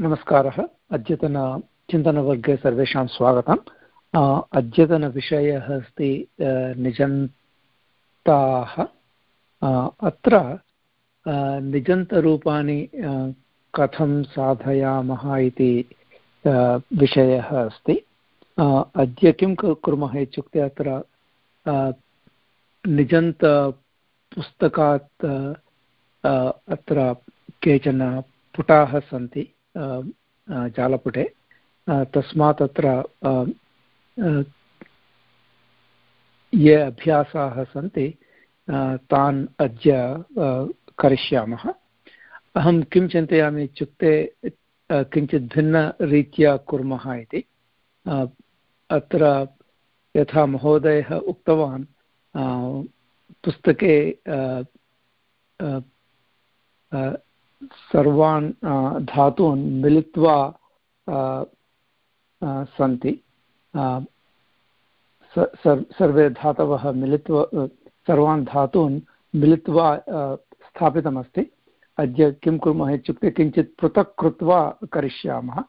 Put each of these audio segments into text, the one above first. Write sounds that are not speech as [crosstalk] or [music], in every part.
नमस्कारः। अद्यतनचिन्तनवर्गे सर्वेषां स्वागतम्। अद्यतनविषयः अस्ति निजन्ताः। अत्र निजन्तरूपाणि कथं साधयामः इति विषयः अस्ति। अद्य किं कुर्मः इत्युक्ते अत्र निजन्तपुस्तकात् अत्र केचन पुटाः सन्ति। जालपुटे तस्मात् अत्र ये अभ्यासाः सन्ति तान् अद्य करिष्यामः अहं किं चिन्तयामि इत्युक्ते किञ्चित् भिन्नरीत्या कुर्मः इति. अत्र यथा महोदयः उक्तवान्. पुस्तके सर्वान् धातून् मिलित्वा सन्ति। सर्वे धातवः मिलित्वा सर्वान् धातून् मिलित्वा स्थापितमस्ति। अद्य किं कुर्मः इत्युक्ते किञ्चित् पृथक् कृत्वा करिष्यामः।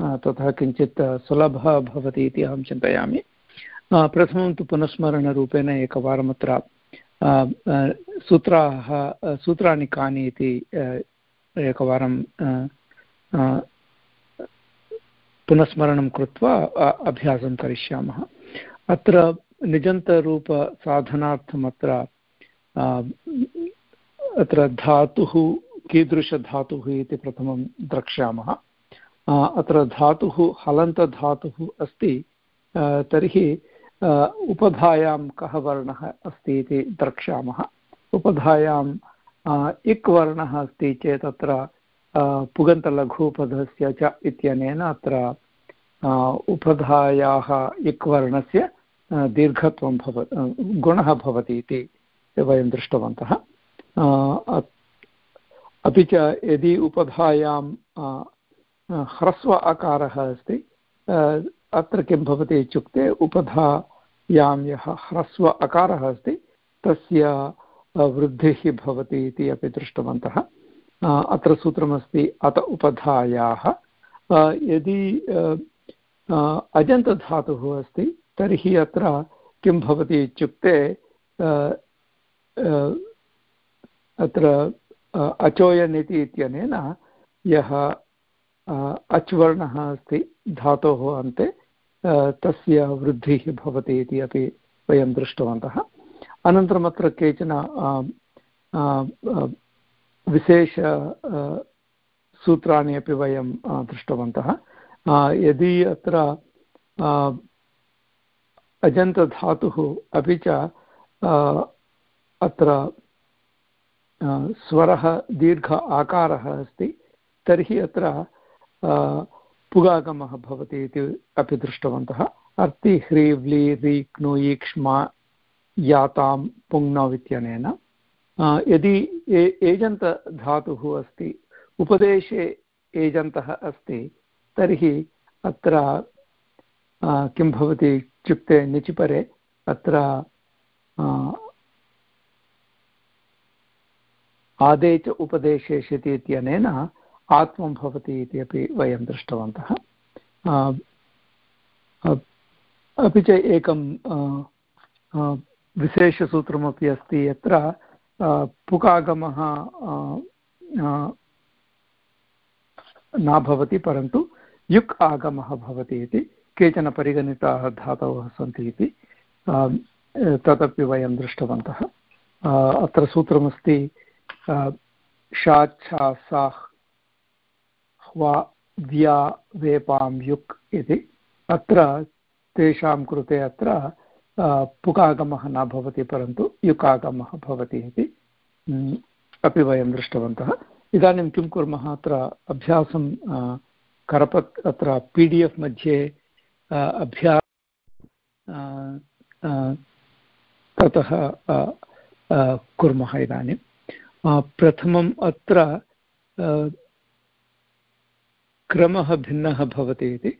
ततः किञ्चित् सुलभः भवति इति अहं चिन्तयामि। प्रथमं तु पुनस्मरणरूपेण एकवारम् अत्र सूत्राः सूत्राणि कानि इति एकवारं पुनस्मरणं कृत्वा अभ्यासं करिष्यामः। अत्र निजन्तरूपसाधनार्थम् अत्र अत्र धातुः, कीदृशधातुः इति प्रथमं द्रक्ष्यामः। अत्र धातुः, हलन्तधातुः अस्ति तर्हि उपधायां कः वर्णः अस्ति इति द्रक्ष्यामः। उपधायां इक् वर्णः अस्ति चेत् अत्र पुगन्तलघुपदस्य च इत्यनेन अत्र उपधायाः इक् वर्णस्य दीर्घत्वं भव गुणः भवति इति वयं दृष्टवन्तः। अपि च यदि उपधायां ह्रस्व अकारः अस्ति अत्र किं भवति इत्युक्ते, उपधायां यः ह्रस्व अकारः अस्ति, तस्य वृद्धिः भवति इति अपि दृष्टवन्तः। अत्र सूत्रमस्ति, अत उपधायाः। यदि अजन्तधातुः अस्ति, तर्हि अत्र किं भवति इत्युक्ते अत्र अचोयन् इति इत्यनेन यः अच् वर्णः अस्ति धातोः अन्ते तस्य वृद्धिः भवति इति अपि वयं दृष्टवन्तः। अनन्तरम् अत्र केचन विशेष सूत्राणि अपि वयं दृष्टवन्तः। यदि अत्र अजन्तधातुः अपि च अत्र स्वरः दीर्घ आकारः अस्ति, तर्हि अत्र पुगागमः भवति इति अपि दृष्टवन्तः। अर्ति ह्री व्ली रि क्नु ईक्ष्मा यातां पुङ्नौ इत्यनेन यदि एजन्तधातुः अस्ति, उपदेशे एजन्तः अस्ति, तर्हि अत्र किं भवति इत्युक्ते निचिपरे, अत्र आदे च उपदेशेष्यति इत्यनेन आत्मं भवति इति अपि वयं दृष्टवन्तः। अपि च एकं विशेषसूत्रमपि अस्ति यत्र पुकागमः न भवति, परन्तु युक् आगमः भवति इति केचन परिगणिताः धातवः सन्ति इति तदपि वयं दृष्टवन्तः। अत्र सूत्रमस्ति शाच्छा ह्वा, व्या, वेपां, युक् इति। अत्र तेषां कृते अत्र पुकागमः न भवति, परन्तु युकागमः भवति इति अपि वयं दृष्टवन्तः। इदानीं किं कुर्मः, अत्र अभ्यासं करपत्, अत्र पि डि एफ् मध्ये अभ्या ततः कुर्मः इदानीं। प्रथमम् अत्र क्रमः भिन्नः भवति इति,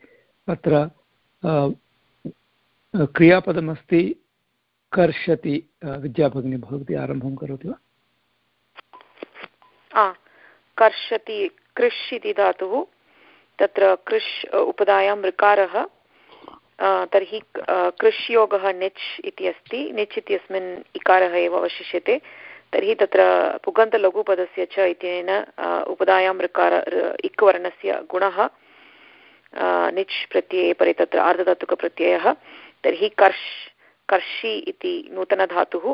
अत्र क्रियापदमस्ति कर्षति विद्याभगिनी भवती, आरम्भं करोति वा? कर्षति कृष् इति धातुः, तत्र कृष् उपदायां ऋकारः तर्हि कृष्योगः निच् इति अस्ति, निच् इत्यस्मिन् इकारः एव अवशिष्यते, तर्हि तत्र पुगन्तलघुपदस्य च इत्यनेन उपदायां ऋकार इक्वर्णस्य गुणः निच् प्रत्यये परे तत्र आर्धधातुकप्रत्ययः तर्हि कर्ष् कर्षि इति नूतनधातुः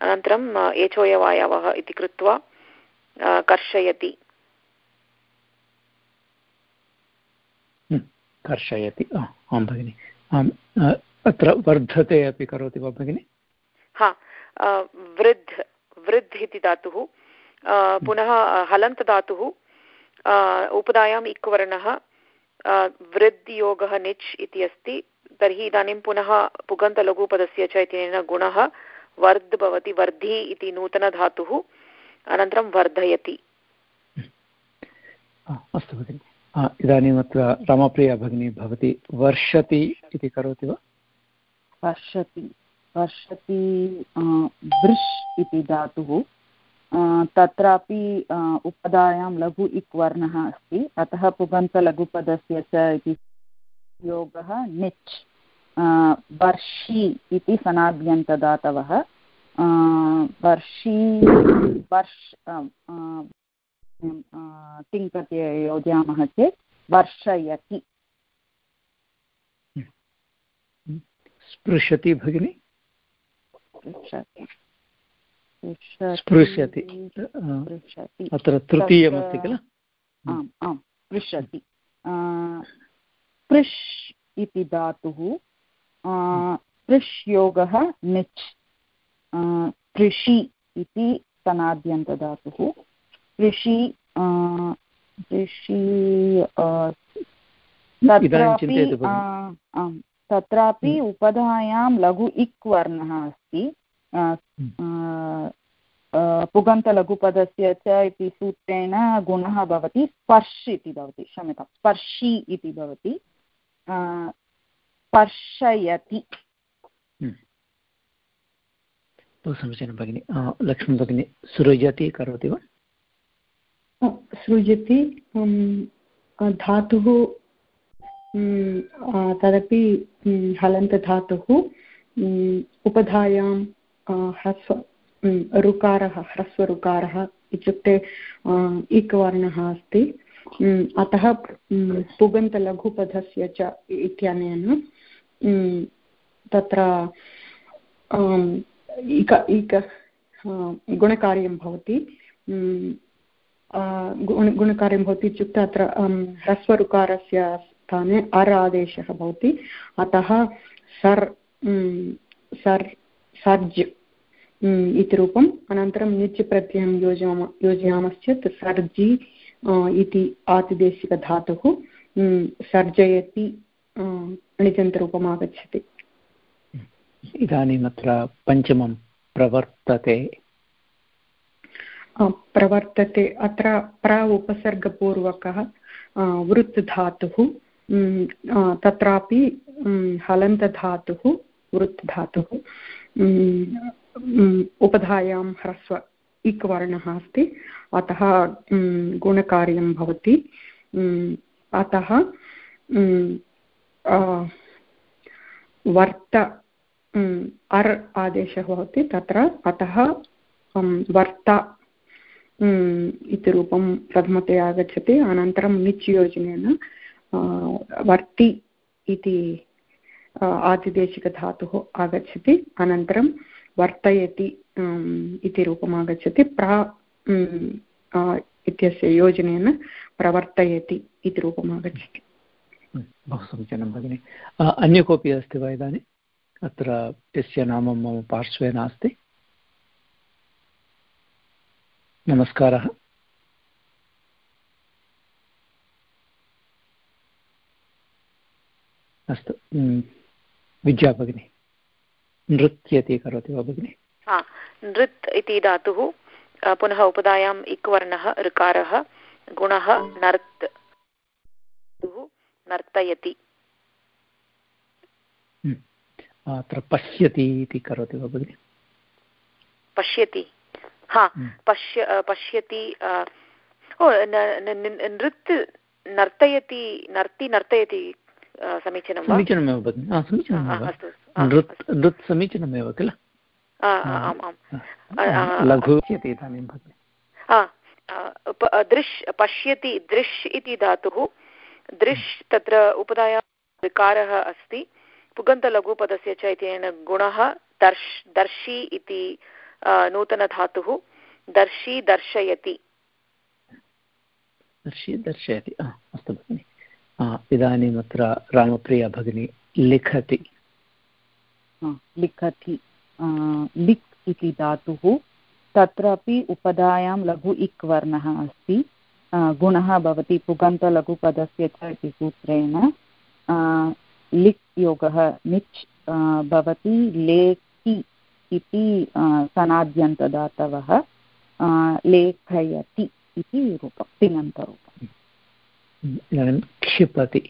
अनन्तरम् एचोयवायवः इति कृत्वा कर्षयति। कर्षयति। आं भगिनि। आम् अत्र वर्धते अपि करोति वा भगिनि? हा वृद्ध वृद्ध इति धातुः पुनः हलन्तधातुः उपदायाम् इक्वर्णः वृद्धियोगः निच् इति अस्ति तर्हि इदानीं पुनः पुगन्तलघुपदस्य च इत्यनेन गुणः वर्ध् भवति वर्धि इति नूतनधातुः अनन्तरं वर्धयति। अस्तु भगिनि। इदानीम् अत्र रामप्रिया भगिनी भवती वर्षति इति करोति वा? वर्षति। वर्षति वृष् इति धातुः। तत्रापि उपधायां लघु इक् वर्णः अस्ति। अतः पुगन्तलघुपदस्य च इति योगः निच्। वर्षि इति सनाभ्यन्तदातवः। वर्षि वर्ष तिङ्प्रत्यय योजयामः चेत् वर्षयति। स्पृशति भगिनि? स्पृशति। अत्र तृतीयमस्ति किल? आम् आम् पृच्छति पृष् इति धातुः पृष्योगः निच् कृषि इति सनाद्यन्तधातुः कृषि कृषि तत्रापि हम्म। उपधायां लघु इक् वर्णः अस्ति हम्म। पुगन्तलघुपदस्य च इति सूत्रेण गुणः भवति स्पर्श् इति भवति क्षम्यतां स्पर्शी इति भवति स्पर्शयति। बहु समीचीनं भगिनि लक्ष्मी भगिनी सृजति करोति वा? सृजति धातुः तदपि हलन्तधातुः उपधायां ह्रस्व ऋकारः ह्रस्वऋकारः इत्युक्ते इकवर्णः अस्ति अतः पुगन्तलघुपथस्य च इत्यनेन तत्र इक इक गुणकार्यं भवति। गुण, गुणकार्यं भवति इत्युक्ते अत्र ह्रस्वऋकारस्य स्थाने अर् आदेशः भवति। अतः, सर् सर्, सर्ज् इति रूपम्। अनन्तरं निच् प्रत्ययं योजयाम, योजयामश्चेत् सर्जि इति आतिदेशिकधातुः सर्जयति अणिजन्तरूपम् आगच्छति इदानीम् अत्र पञ्चमं प्रवर्तते। प्रवर्तते। अत्र प्र उपसर्गपूर्वकः वृत् धातुः तत्रापि हलन्तधातुः वृत् धातुः उपधायां ह्रस्व। इक् वर्णः अस्ति। अतः गुणकार्यं भवति। अतः वर्त अर् आदेशः भवति तत्र। अतः वर्त इति रूपं प्रथमतया आगच्छति। अनन्तरं निच् वर्ति इति आदिदेशिकधातुः आगच्छति। अनन्तरं वर्तयति इति रूपम् आगच्छति प्रा इत्यस्य योजनेन प्रवर्तयति इति रूपम् आगच्छति बहु समीचीनं भगिनि। अन्य कोऽपि अस्ति वा इदानीम् अत्र यस्य नाम मम पार्श्वे नास्ति। नमस्कारः। अस्तु विद्या भगिनी नृत्यति करोति वा भगिनि? नृत् इति धातुः पुनः उपधायाम् इक् वर्णः ऋकारः गुणः नर्त् नर्तयति। अत्र पश्यति इति करोति वा भगिनि? पश्यति। हा पश्य पश्यति ओ नृत् नर्तयति नर्ति नर्तयति समीचीनं समीचीनमेव भगिनि। समीचीनमेव। नृत् नृत् समीचीनमेव किल? आम् आम् लघु इदानीं दृश् पश्यति दृश् इति धातुः। दृश् तत्र उपधाया विकारः अस्ति। पुगन्तलघुपदस्य च इत्यनेन गुणः दर्श् दर्शी इति नूतनधातुः। दर्शी दर्शयति। दर्शी दर्शयति। अस्तु भगिनि। इदानीम् अत्र रामप्रिया भगिनी लिखति। लिखति। लिक् इति धातुः तत्रापि उपधायां लघु इक् वर्णः अस्ति गुणः भवति पुगन्तलघुपदस्य च इति सूत्रेण। लिक् योगः निच् भवति लेखि इति सनाद्यन्तदातवः। लेखयति इति रूपं तिङन्तरूपम्। इदानीं क्षिपति।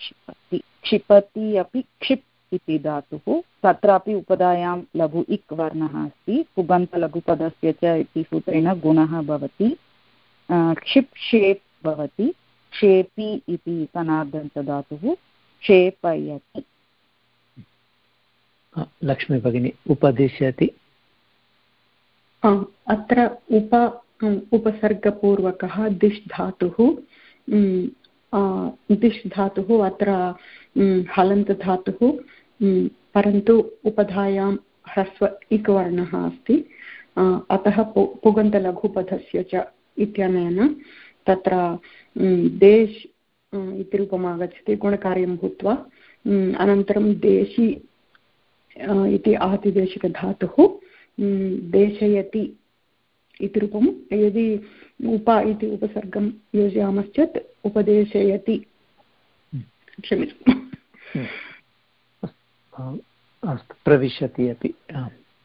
क्षिपति। क्षिपति अपि क्षिप् इति धातुः तत्रापि उपधायां लघु इक् वर्णः अस्ति कुबन्तलघुपदस्य च इति सूत्रेण गुणः भवति क्षिप् शेप् भवति क्षेपि इति सनार्दन्तधातुः क्षेपयति लक्ष्मी भगिनी उपदिशति। अत्र उप उपसर्गपूर्वकः दिश् धातुः दिश् धातुः अत्र हलन्तधातुः परन्तु उपधायां ह्रस्व इकवर्णः अस्ति। अतः पु पुगन्तलघुपथस्य च इत्यनेन तत्र देश् इति रूपम् आगच्छति गुणकार्यं भूत्वा। अनन्तरं देशी इति आतिदेशिकधातुः देशयति इति रूपं यदि उप इति उपसर्गं योजयामश्चेत् उपदेशयति। क्षम्यताम्। अस्तु प्रविशति अपि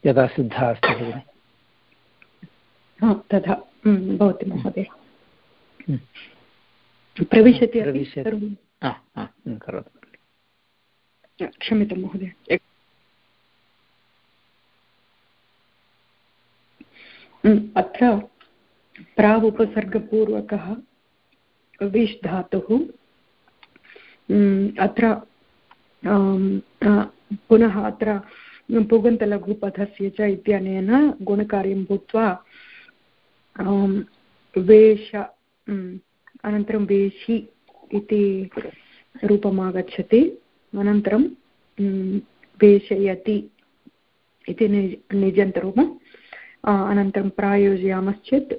यदा सिद्धा अस्ति भगिनि। तथा भवति महोदय। प्रविशति करोतु। क्षम्यतां महोदय। अत्र प्रावुपसर्गपूर्वकः विश् धातुः अत्र पुनः अत्र पुगन्तलघुपथस्य च इत्यनेन गुणकार्यं भूत्वा वेश अनन्तरं वेशि इति रूपम् आगच्छति अनन्तरं वेशयति इति निज निजन्तरूपम् अनन्तरं प्रायोजयामश्चेत्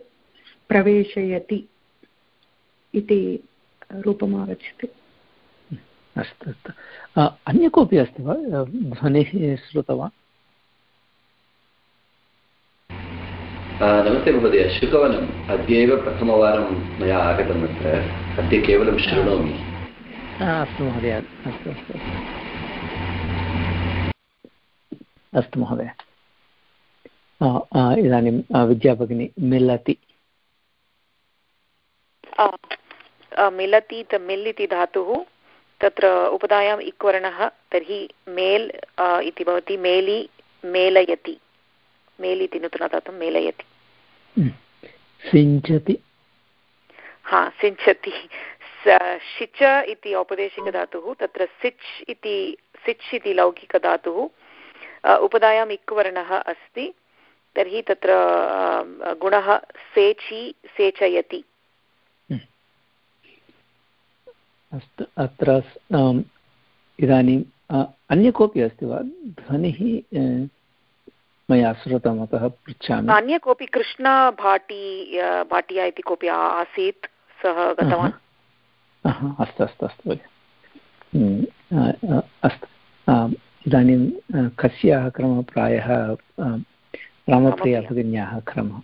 प्रवेशयति इति रूपम् अस्तु अस्तु। अन्य कोऽपि अस्ति वा? ध्वनिः श्रुतवान्? नमस्ते महोदय। शुकवनम् अद्यैव प्रथमवारं मया आगतम् अत्र। अद्य केवलं शृणोमि अस्तु महोदय। अस्तु अस्तु अस्तु। महोदय। इदानीं विद्याभगिनी मिलति। मिलति मिल् इति धातुः। तत्र उपधायाम् इक्वर्णः तर्हि मेल् इति भवति मेलि मेलयति। मेल् इति नूतनधातुं मेलयति। सिञ्चति। हा सिञ्चति। शिच इति औपदेशिकधातुः तत्र सिच् इति सिच् इति लौकिकधातुः उपधायाम् इक्वर्णः अस्ति। तर्हि तत्र गुणः सेचि सेचयति। अस्तु अत्र इदानीम् अन्य कोऽपि अस्ति वा? ध्वनिः मया श्रुतम् अतः पृच्छामि। अन्य कोऽपि कृष्णभाटी भाटिया इति कोऽपि आसीत्? सः गतवान्? अस्तु अस्तु अस्तु अस्तु। इदानीं कस्याः क्रमः प्रायः रामप्रिया भगिन्याः क्रमः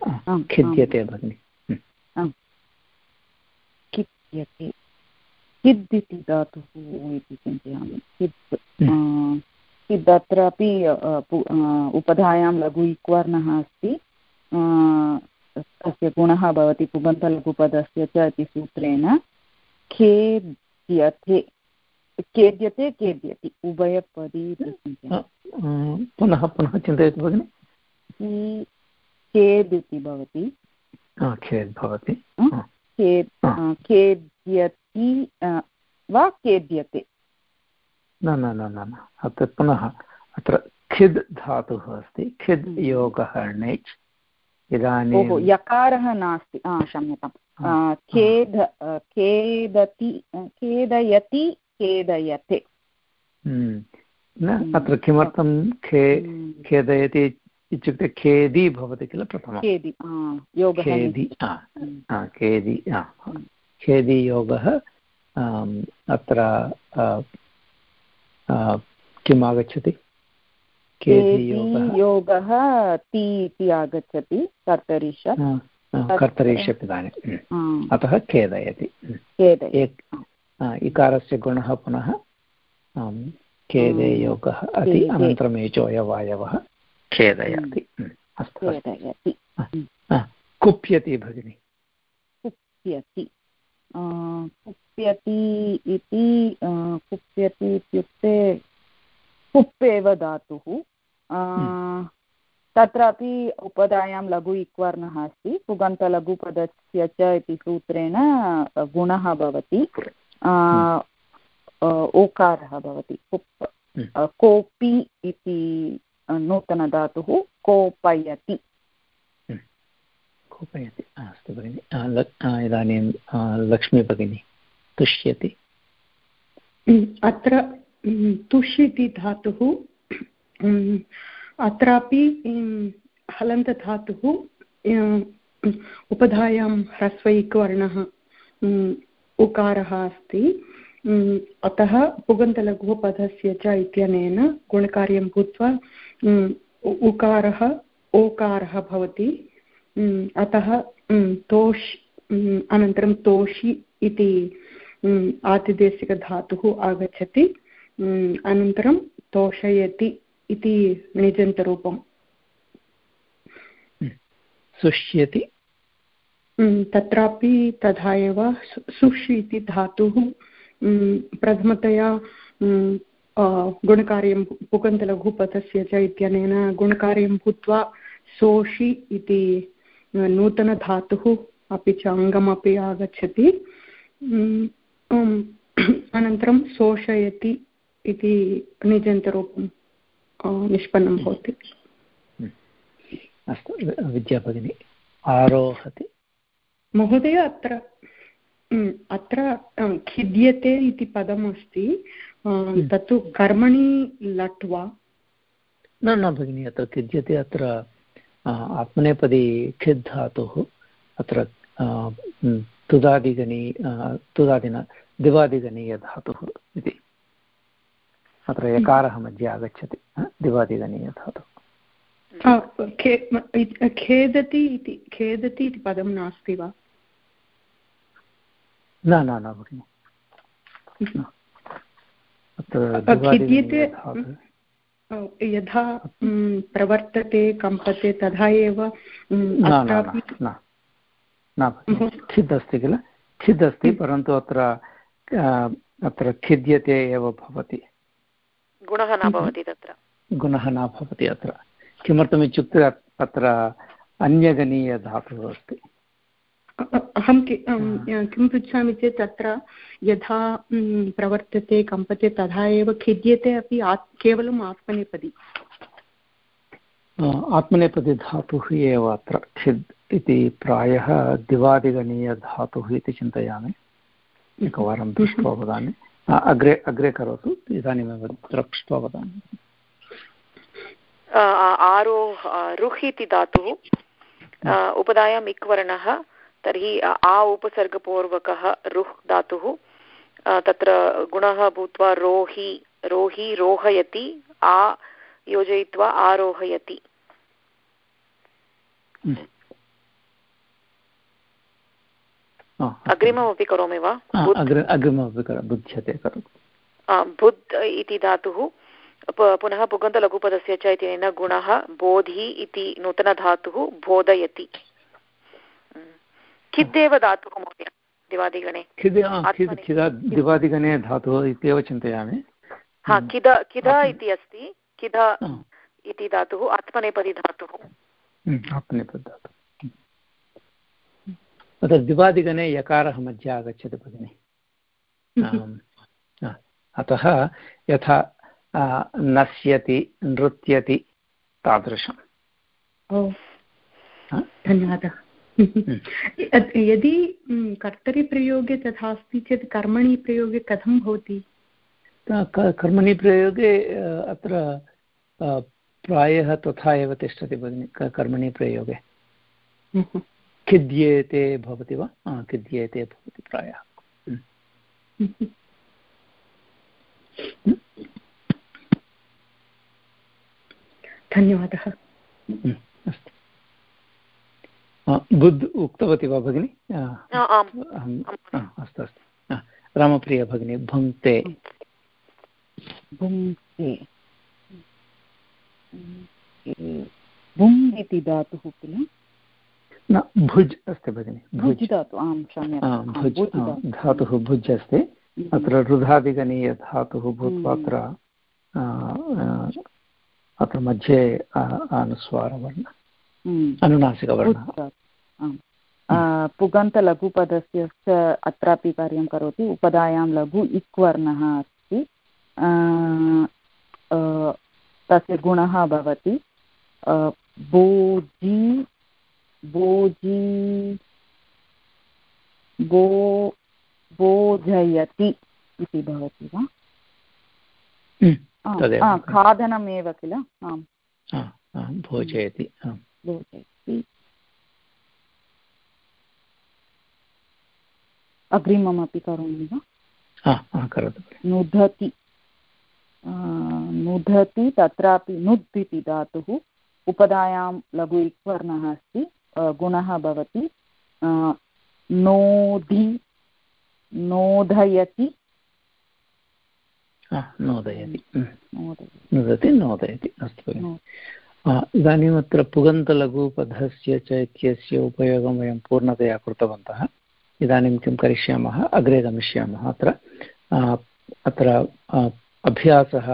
खिद्यते भगिनि। खिद्यते। हिद् इति धातुः इति चिन्तयामि हिद् हिद् अत्रापि उपधायां लघु इक्वर्णः अस्ति। तस्य गुणः भवति पुबन्तलघुपदस्य च इति सूत्रेण। खेद्यते खेद्यते खेद्यति उभयपदी पुनः पुनः चिन्तयतु भगिनि। खेद् इति भवति। खेद् भवति। खेद्यति वा खेद्यते न न न न अत्र पुनः अत्र खिद् धातुः अस्ति खिद्। योगः णेच् इदानीं यकारः नास्ति क्षम्यतां खेद खेदति खेदयति खेदयते हम्म। न। अत्र किमर्थं खे खेदयति इत्युक्ते खेदी भवति किल प्रथमं खेदि खेदि खेदि खेदि योगः अत्र किम् आगच्छति योगः ति इति आगच्छति कर्तरिष कर्तरिषप् इदानीम् अतः खेदयति इकारस्य गुणः पुनः खेदे योगः अति अनन्तरम् एचोयवायवः खेदयति अस्तु कुप्यति भगिनि। कुप्यति। कुप्यति इति कुप्यति इत्युक्ते कुप् एव धातुः। हम्म। तत्रापि उपधायां लघु इक्वर्णः अस्ति। पुगन्तलघुपदस्य च इति सूत्रेण गुणः भवति। ओकारः भवति। कुप् हम्म। कोपि इति नूतनधातुः कोपयति कोपयति। अस्तु भगिनि। इदानीं लक्ष्मी भगिनी, तुष्यति। अत्र तुष् इति धातुः अत्रापि हलन्तधातुः उपधायां ह्रस्वैकवर्णः उकारः अस्ति। अतः पुगन्तलघुपदस्य च इत्यनेन गुणकार्यं भूत्वा उकारः, ओकारः भवति। अतः तोष् अनन्तरं तोषि इति आतिदेशिकधातुः आगच्छति। अनन्तरं तोषयति इति निजन्तरूपम्। सुष्यति? तत्रापि तथा एव सुष् इति धातुः प्रथमतया गुणकार्यं पुगन्तलघुपथस्य च इत्यनेन गुणकार्यं भूत्वा सोषि इति नूतनधातुः अपि च अङ्गमपि आगच्छति। [clears throat] अनन्तरं शोषयति इति निजन्तरूपं निष्पन्नं भवति। अस्तु विद्या भगिनी आरोहति। महोदय अत्र अत्र खिद्यते इति पदम् अस्ति तत्तु कर्मणि लट् वा न न भगिनि अत्र खिद्यते अत्र आत्मनेपदी खिद् धातुः अत्र तुदादिगणी तुदादिन दिवादिगणीयधातुः इति। अत्र यकारः मध्ये आगच्छति दिवादिगणीयधातुः खेदति इति खेदति इति पदं नास्ति वा? न न न भगिनि। खिद्यते यथा प्रवर्तते कम्पते तथा एव खिद् अस्ति किल? खिद् अस्ति परन्तु अत्र अत्र खिद्यते एव भवति। गुणः न भवति तत्र। गुणः न भवति अत्र। किमर्थमित्युक्ते अत्र अन्यगणीयधातुः अस्ति। अहं किं पृच्छामि चेत् तत्र यथा प्रवर्तते कम्पते तथा एव खिद्यते अपि केवलम् आत्मनेपदी। आत्मनेपदी धातुः एव अत्र खिद् इति प्रायः दिवादिगणीयधातुः इति चिन्तयामि। एकवारं [laughs] दृष्ट्वा वदामि। अग्रे अग्रे करोतु इदानीमेव दृष्ट्वा वदामि। आरोह रुह् इति धातुः उपधायाम् इक्वर्णः तर्हि आ उपसर्गपूर्वकः रुह् धातुः तत्र गुणः भूत्वा रोहि रोहि रोहयति आ योजयित्वा आरोहयति। अग्रिममपि करोमि वा? अग्रिममपि बुध्यते बुद् इति धातुः पुनः पुगन्तलघुपदस्य च इत्यनेन गुणः बोधि इति नूतनधातुः बोधयति। खिद्देव धातुः महोदय दिवादिगणे दिवादिगणे धातुः इत्येव चिन्तयामि। हा किद किद इति अस्ति। किद इति धातुः आत्मनेपदी धातुः आत्मनेपदी धातुः अतः द्विवादिगणे यकारः मध्ये आगच्छति भगिनि। अतः यथा नश्यति नृत्यति तादृशम्। धन्यवादः। [laughs] यदि कर्तरिप्रयोगे तथा अस्ति चेत् कर्मणि प्रयोगे कथं भवति? कर्मणि प्रयोगे अत्र प्रायः तथा एव तिष्ठति भगिनि कर्मणि प्रयोगे खिद्येते भवति वा? खिद्येते भवति प्रायः। धन्यवादः। अस्तु। बुद् उक्तवती वा भगिनि? अस्तु अस्तु। रामप्रिया भगिनी भुङ्क्ते। भुङ्क्ते। भुङ् इति धातुः किल? न भुज् अस्ति भगिनि भुज्। धातु आं क्षम्यतां भुज् धातुः। भुज् अस्ति। अत्र रुधादिगणीयधातुः भूत्वा अत्र अत्र मध्ये अनुस्वारवर्ण अनुनासिकवर्णः। पुगन्तलघुपदस्य अत्रापि कार्यं करोति। उपधायां लघु इक् वर्णः अस्ति तस्य गुणः भवति। बोजि बोजि बो बोधयति इति भवति वा? खादनमेव किल? आम्। भोजयति। भोजयति अग्रिममपि करोमि वा? करोतु नुदति नुदति तत्रापि नुद् इति धातुः उपधायां लघु इक्वर्णः अस्ति गुणः भवति नोधि नोदयति नोदयति नुदति। नोदयति अस्तु इदानीम् अत्र पुगन्तलघुपधस्य च इत्यस्य उपयोगं वयं पूर्णतया कृतवन्तः। इदानीं किं करिष्यामः? अग्रे गमिष्यामः अत्र। अत्र अभ्यासः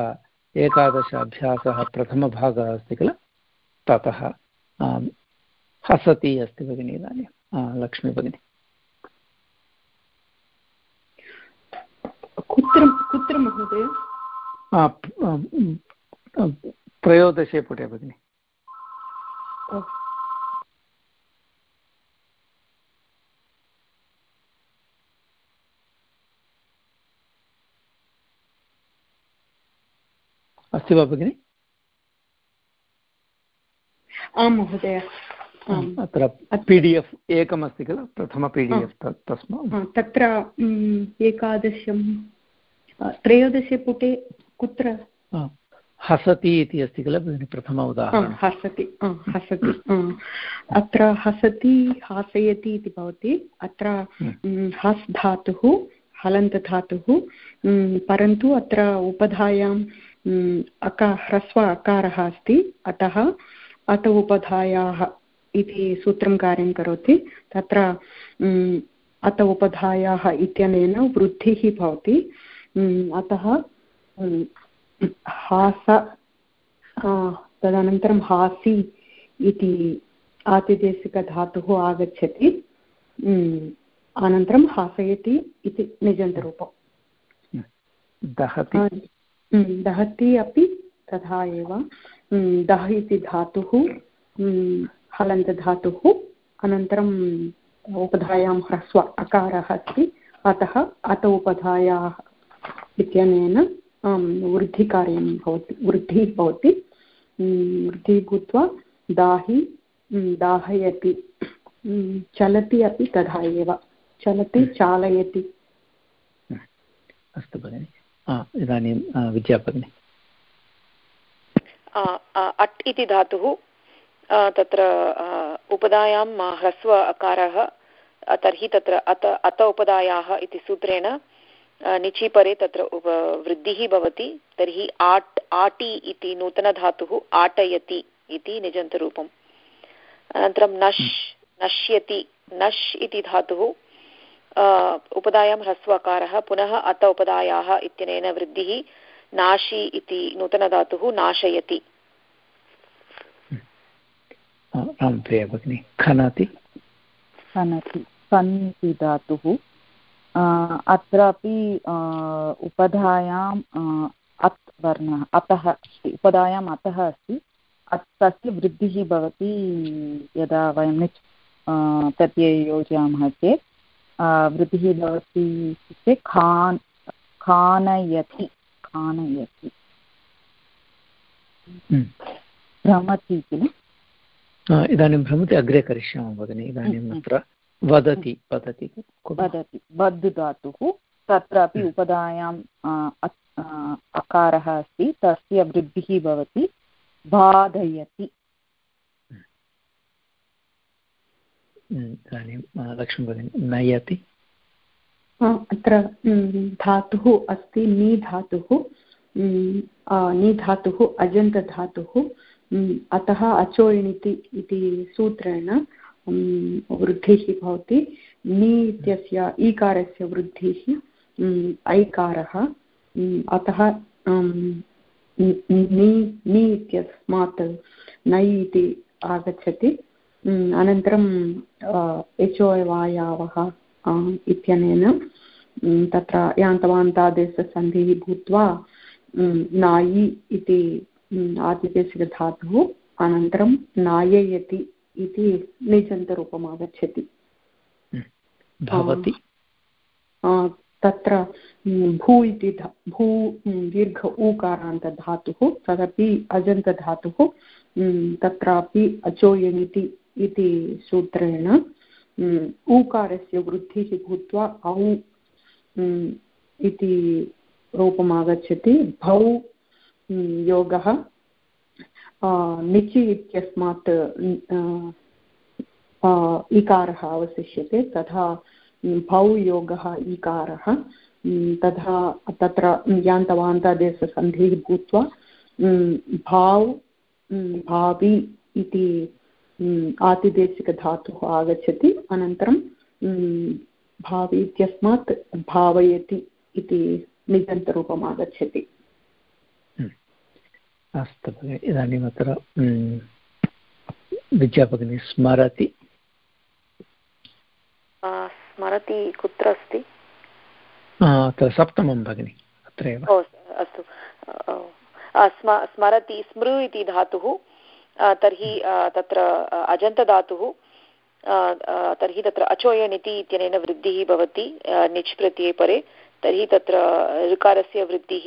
एकादश अभ्यासः प्रथमभागः अस्ति किल? ततः हसति अस्ति भगिनि इदानीं लक्ष्मी भगिनी। कुत्र कुत्र महोदय? त्रयोदशे पुटे भगिनि अस्ति वा भगिनि? आं महोदय अत्र पि डि एफ् एकमस्ति किल प्रथम पि डि एफ् तस्मात् तत्र एकादशं त्रयोदशे पुटे कुत्र? हसति इति अस्ति किल प्रथम उदाहरणं हसति हसति अत्र हसति हासयति इति भवति। अत्र। हस् धातुः हलन्तधातुः परन्तु अत्र उपधायां अका ह्रस्व अकारः अस्ति। अतः अत उपधायाः इति सूत्रं कार्यं करोति। तत्र अत उपधायाः इत्यनेन वृद्धिः भवति। अतः हास तदनन्तरं हासि इति आतिदेशिकधातुः आगच्छति। अनन्तरं हासयति इति निजन्तरूपं दहति। दहति अपि तथा एव। दः इति धातुः हलन्तधातुः अनन्तरम् उपधायां ह्रस्व अकारः अस्ति। अतः अत उपधायाः इत्यनेन वृद्धिकार्यं भवति वृद्धिः भवति। वृद्धिः भूत्वा दाहि दाहयति चलति अपि तथा एव। चलति चालयति। अस्तु भगिनि। इदानीं विद्याभगिनी अट् इति धातुः तत्र उपदायां ह्रस्व अकारः तर्हि तत्र अत अत उपदायाः इति सूत्रेण निचीपरे तत्र वृद्धिः भवति तर्हि आट् आटि इति नूतनधातुः आटयति इति निजन्तरूपम्। अनन्तरं नश् नश्यति नश् इति धातुः उपदायां ह्रस्वकारः पुनः अत उपदायाः इत्यनेन वृद्धिः नाशि इति नूतनधातुः नाशयति। रामप्रिया भगिनी खनति? खनति इति धातुः। अत्रापि उपधायाम् अत् वर्णः अतः अस्ति उपधायाम् अतः अस्ति तस्य वृद्धिः भवति यदा वयं निच् प्रत्यये योजयामः चेत् वृद्धिः भवति इत्युक्ते खान् खानयति खानयति हम्म। भ्रमति किल इदानीं भ्रमति अग्रे करिष्यामः भगिनि इदानीम् हम्म। अत्र वदति वदति वदति। वद् धातुः तत्रापि हम्म। उपधायां अकारः अस्ति तस्य वृद्धिः भवति। बाधयति। इदानीं लक्ष्मी भगिनी नयति। अत्र धातुः अस्ति नी धातुः नी धातुः अजन्तधातुः अतः अचोयिणिति इति सूत्रेण वृद्धिः भवति। नि इत्यस्य ईकारस्य वृद्धिः ऐकारः। अतः नि नि इत्यस्मात् नै इति आगच्छति। अनन्तरं एचोयवायावः इत्यनेन तत्र यान्तवान्तादेशसन्धिः भूत्वा नायि इति आदिदेशिकधातुः अनन्तरं नाययति इति निजन्तरूपम् आगच्छति भवति तत्र भू इति भू दीर्घ ऊकारान्तधातुः तदपि अजन्तधातुः तत्रापि अचोयनिति इति सूत्रेण ऊकारस्य वृद्धिः भूत्वा औ इति रूपम् आगच्छति भौ योगः निचि इत्यस्मात् इकारः अवशिष्यते, तथा भौ योगः इकारः तथा तत्र यान्तवान्तादेशसन्धिः भूत्वा भाव् भावि इति आतिदेशिकधातुः आगच्छति, अनन्तरं भावि इत्यस्मात् भावयति इति निजन्तरूपम् आगच्छति अस्तु भगिनि इदानीम् अत्र विद्याभगिनी स्मरति। स्मरति कुत्र अस्ति? अत्र सप्तमं भगिनि अत्रैव। अस्तु। स्मरति स्मृ इति धातुः तर्हि तत्र अजन्तधातुः तर्हि तत्र अचोयन् इति इत्यनेन वृद्धिः भवति निच् प्रत्यये परे। तर्हि तत्र ऋकारस्य वृद्धिः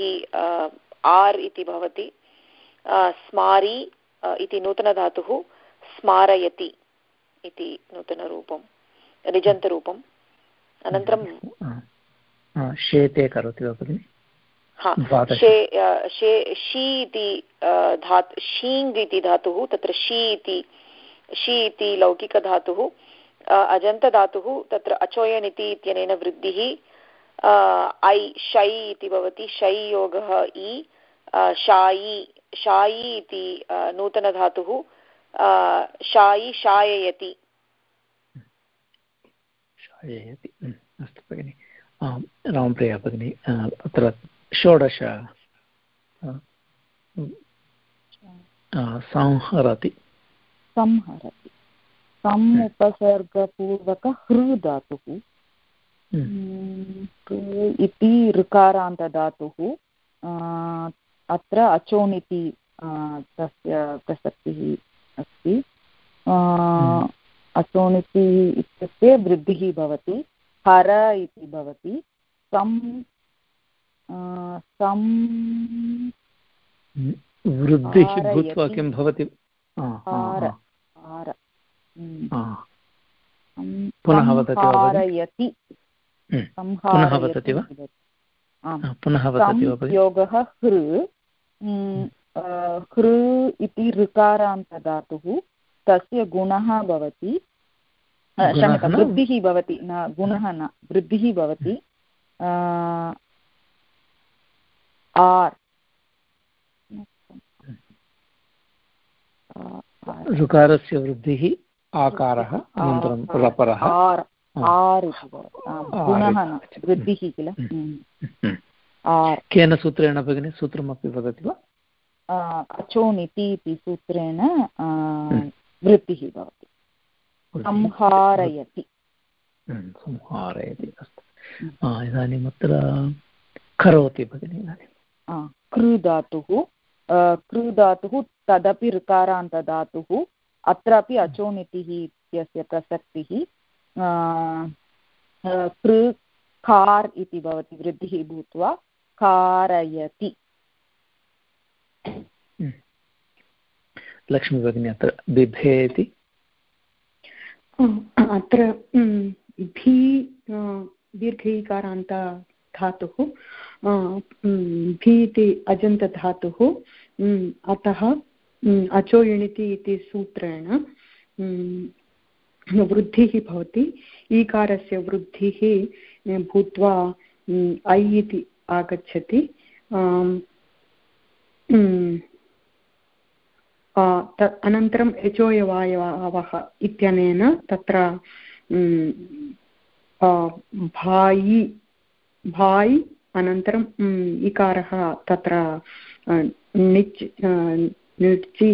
आर् इति भवति। स्मारी इति नूतनधातुः स्मारयति इति नूतनरूपं निजन्तरूपम् अनन्तरं शेते करोति वा भगिनि? शी इति धातु शीङ् इति धातुः तत्र शी इति शी इति लौकिकधातुः अजन्तधातुः तत्र अचोयन् इति इत्यनेन वृद्धिः ऐ शै इति भवति शै योगः इ शायि शायि इति नूतनधातुः शायि शाययति। शाययति। अस्तु भगिनि। रामप्रिया भगिनि अत्र षोडश संहरति। संहरति। सम् उपसर्गपूर्वक हृ धातुः इति ऋकारान्तधातुः अत्र अचोनिति तस्य प्रसक्तिः अस्ति। अचोनिति इत्युक्ते वृद्धिः भवति हर इति भवति। सम् सम् वृद्धिः भूत्वा किं भवति? पुनः वदति पुनः वदति वा? पुनः वदति वा योगः हृ। हृ इति ऋकारान्तधातुः तस्य गुणः भवति। क्षम्यतां वृद्धिः भवति। न गुणः न वृद्धिः भवति। आर्। ऋकारस्य वृद्धिः आकारः अनन्तरं रपरः। आर्। आर् इति गुणः न वृद्धिः किल? आर् केन सूत्रेण भगिनि? सूत्रमपि वदति वा? अचोनिति इति सूत्रेण वृत्तिः भवति। संहारयति। संहारयति अस्तु। इदानीम् अत्र करोति भगिनि इदानीं कृ धातुः कृ धातुः तदपि ऋकारान्तधातुः अत्रापि अचोनितिः इत्यस्य प्रसक्तिः कृ कार् इति भवति वृद्धिः भूत्वा कारयति। हम्म। लक्ष्मीभगिनी अत्र बिभेति। अत्र भी दीर्घीकारान्त धातुः भी इति अजन्तधातुः अतः अचो इणिति इति सूत्रेण वृद्धिः भवति। ईकारस्य वृद्धिः भूत्वा ऐ इति आगच्छति। अनन्तरम् यचोयवायवः इत्यनेन तत्र भायि, भाय् अनन्तरम् इकारः तत्र निच् निच्चि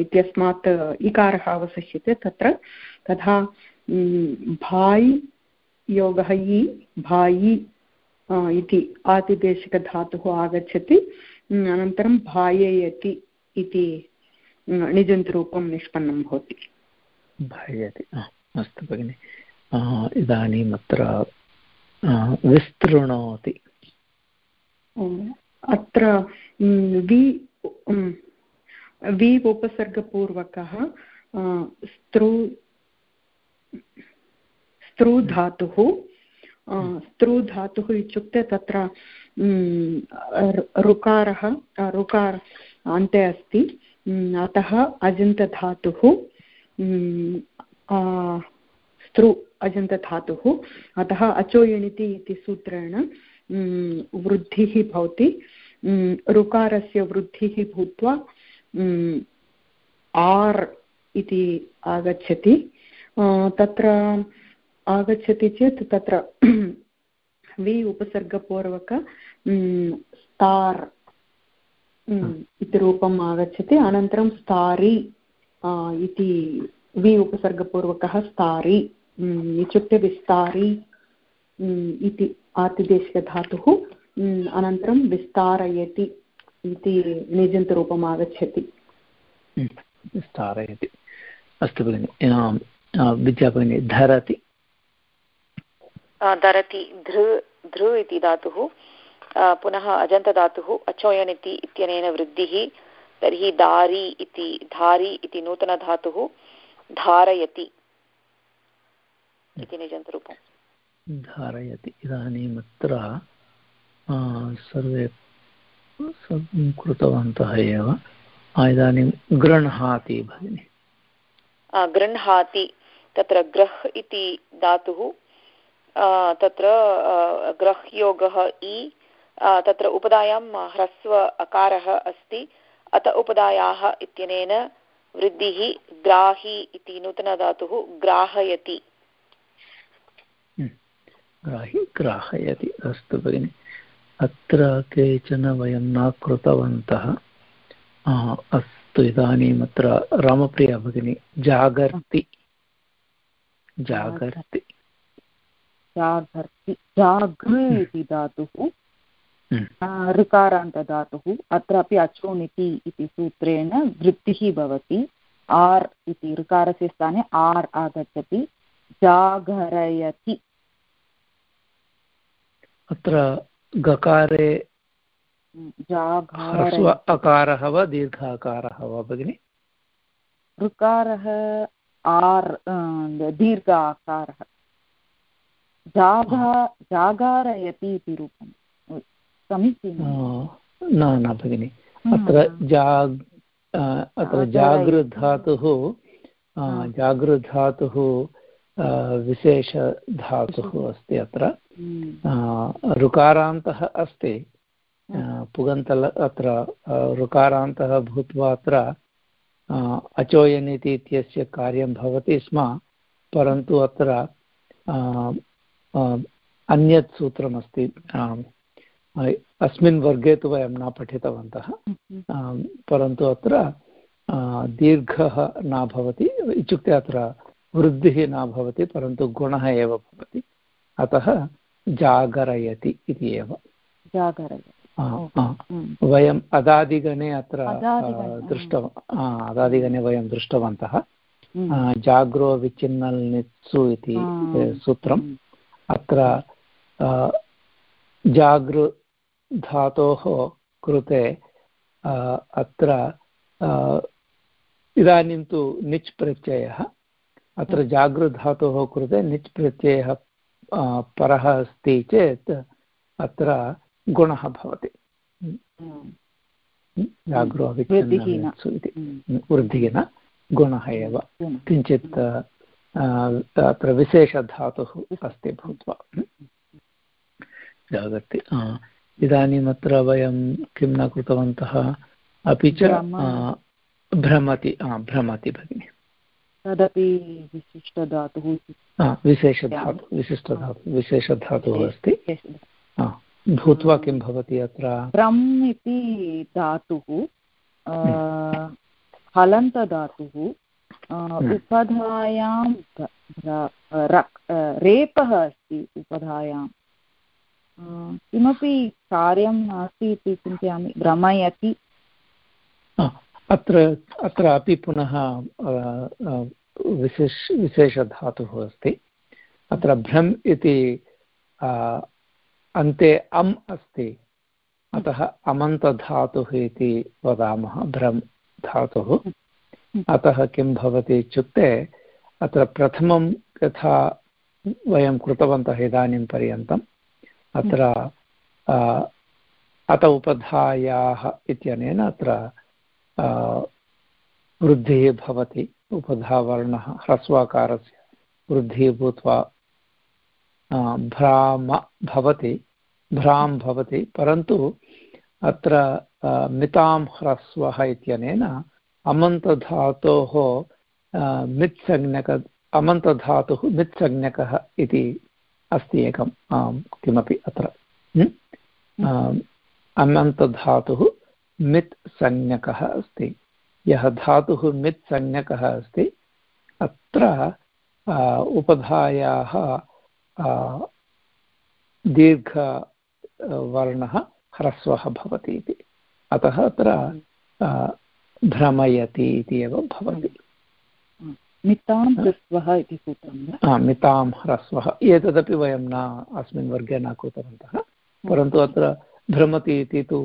इत्यस्मात् इकारः अवशिष्यते तत्र। तथा भाय्, योगः इ, भायि इति आतिदेशिकधातुः आगच्छति। अनन्तरं भाययति इति निजन्तरूपं निष्पन्नं भवति। भायति। अस्तु भगिनि। इदानीम् अत्र विस्तृणोति। अत्र वि वि उपसर्गपूर्वकः स्त्रु स्त्रुधातुः स्त्रुधातुः इत्युक्ते तत्र ऋकारः ऋकार अन्ते अस्ति। अतः अजन्तधातुः स्त्रु अजन्तधातुः, अतः अचो यणिति इति सूत्रेण वृद्धिः भवति। ऋकारस्य वृद्धिः भूत्वा आर् इति आगच्छति। तत्र आगच्छति चेत् तत्र [clears throat] वि उपसर्गपूर्वक स्तार् इति रूपम् आगच्छति। अनन्तरं स्तारि इति वि उपसर्गपूर्वकः स्तारि इत्युक्ते विस्तारि इति आतिदेशिकधातुः अनन्तरं विस्तारयति इति निजन्तरूपम् आगच्छति। विस्तारयति। अस्तु भगिनि विद्याभगिनी, धरति। धरति धृ धृ इति धातुः पुनः अजन्तधातुः अचोयन् इति इत्यनेन वृद्धिः तर्हि दारि इति धारि इति नूतनधातुः धारयति इति निजन्तरूपम्। धारयति इदानीम् अत्र सर्वे कृतवन्तः एव। इदानीं गृह्णाति भगिनि। गृह्णाति तत्र ग्रह् इति धातुः तत्र ग्रह्योगः इ तत्र उपदायां ह्रस्व अकारः अस्ति। अत उपदायाः इत्यनेन वृद्धिः ग्राहि इति नूतनधातुः ग्राहयति। ग्राहि ग्राहयति। अस्तु भगिनि। अत्र केचन वयं न कृतवन्तः। अस्तु इदानीम् अत्र रामप्रिया भगिनी जागर्ति। जागर्ति। जागर्ति जागृ इति धातुः ऋकारान्तधातुः अत्रापि अचोनिति इति सूत्रेण वृत्तिः भवति। आर् इति ऋकारस्य स्थाने आर् आगच्छति। जागरयति अत्र गकारे अकारः वा दीर्घाकारः वा भगिनि? ऋकारः आर् दीर्घ आकारः जागा जागारयति इति रूपं समीचीनं। न न भगिनि। अत्र जाग् अत्र जागृधातुः जागृधातुः विशेषधातुः अस्ति अत्र। ऋकारान्तः अस्ति। पुगन्तल अत्र ऋकारान्तः भूत्वा अत्र अचोयनिति इत्यस्य कार्यं भवति स्म। परन्तु अत्र अन्यत् सूत्रमस्ति अस्मिन् वर्गे तु वयं न पठितवन्तः। परन्तु अत्र दीर्घः न भवति इत्युक्ते अत्र वृद्धिः न भवति परन्तु गुणः एव भवति। अतः जागरयति इति एव। हम्म। वयम् अदादिगणे अत्र दृष्टव अदादिगणे वयं दृष्टवन्तः। हम्म। जाग्रो विचिन्नल् नित्सु इति सूत्रम्। हम्म। अत्र जागृ धातोः कृते अत्र इदानीं तु निच् प्रत्ययः अत्र जागृधातोः कृते निच् प्रत्ययः परः अस्ति चेत् अत्र गुणः भवति। जागृ इति। वृद्धिः गुणः एव। किञ्चित् अत्र विशेषधातुः अस्ति भूत्वा। जागर्ति। इदानीम् अत्र वयं किं न कृतवन्तः अपि च भ्रमति। भ्रमति भगिनि। तदपि विशिष्टधातुः। विशेषधातु विशिष्टधातु विशेषधातुः अस्ति। भूत्वा किं भवति अत्र? भ्रम् इति धातुः हलन्तधातुः हम्म। उपधायां रेपः अस्ति उपधायां। किमपि कार्यं नास्ति इति चिन्तयामि भ्रमयति। अत्र अत्र अपि पुनः विशेष विशेषधातुः अस्ति। अत्र भ्रम् इति अन्ते अम् अस्ति। अतः अमन्तधातुः इति वदामः भ्रम् धातुः। अतः किं भवति इत्युक्ते अत्र प्रथमं यथा वयं कृतवन्तः इदानीं पर्यन्तम्, अत्र अत उपधायाः इत्यनेन अत्र वृद्धिः भवति उपधावर्णः ह्रस्वाकारस्य वृद्धिः भूत्वा भ्राम भवति भ्रां भवति, परन्तु अत्र मितां ह्रस्वः इत्यनेन अमन्तधातोः मित्संज्ञक अमन्तधातुः मित्संज्ञकः इति अस्ति एकं किमपि अत्र। अमन्तधातुः मित् संज्ञकः अस्ति। यः धातुः मित् संज्ञकः अस्ति अत्र उपधायाः दीर्घवर्णः ह्रस्वः भवति इति। अतः अत्र भ्रमयति इति एव भवति। मितां ह्रस्वः इति सूत्रं मितां ह्रस्वः। एतदपि वयं न अस्मिन् वर्गे न कृतवन्तः। परन्तु अत्र भ्रमति इति तु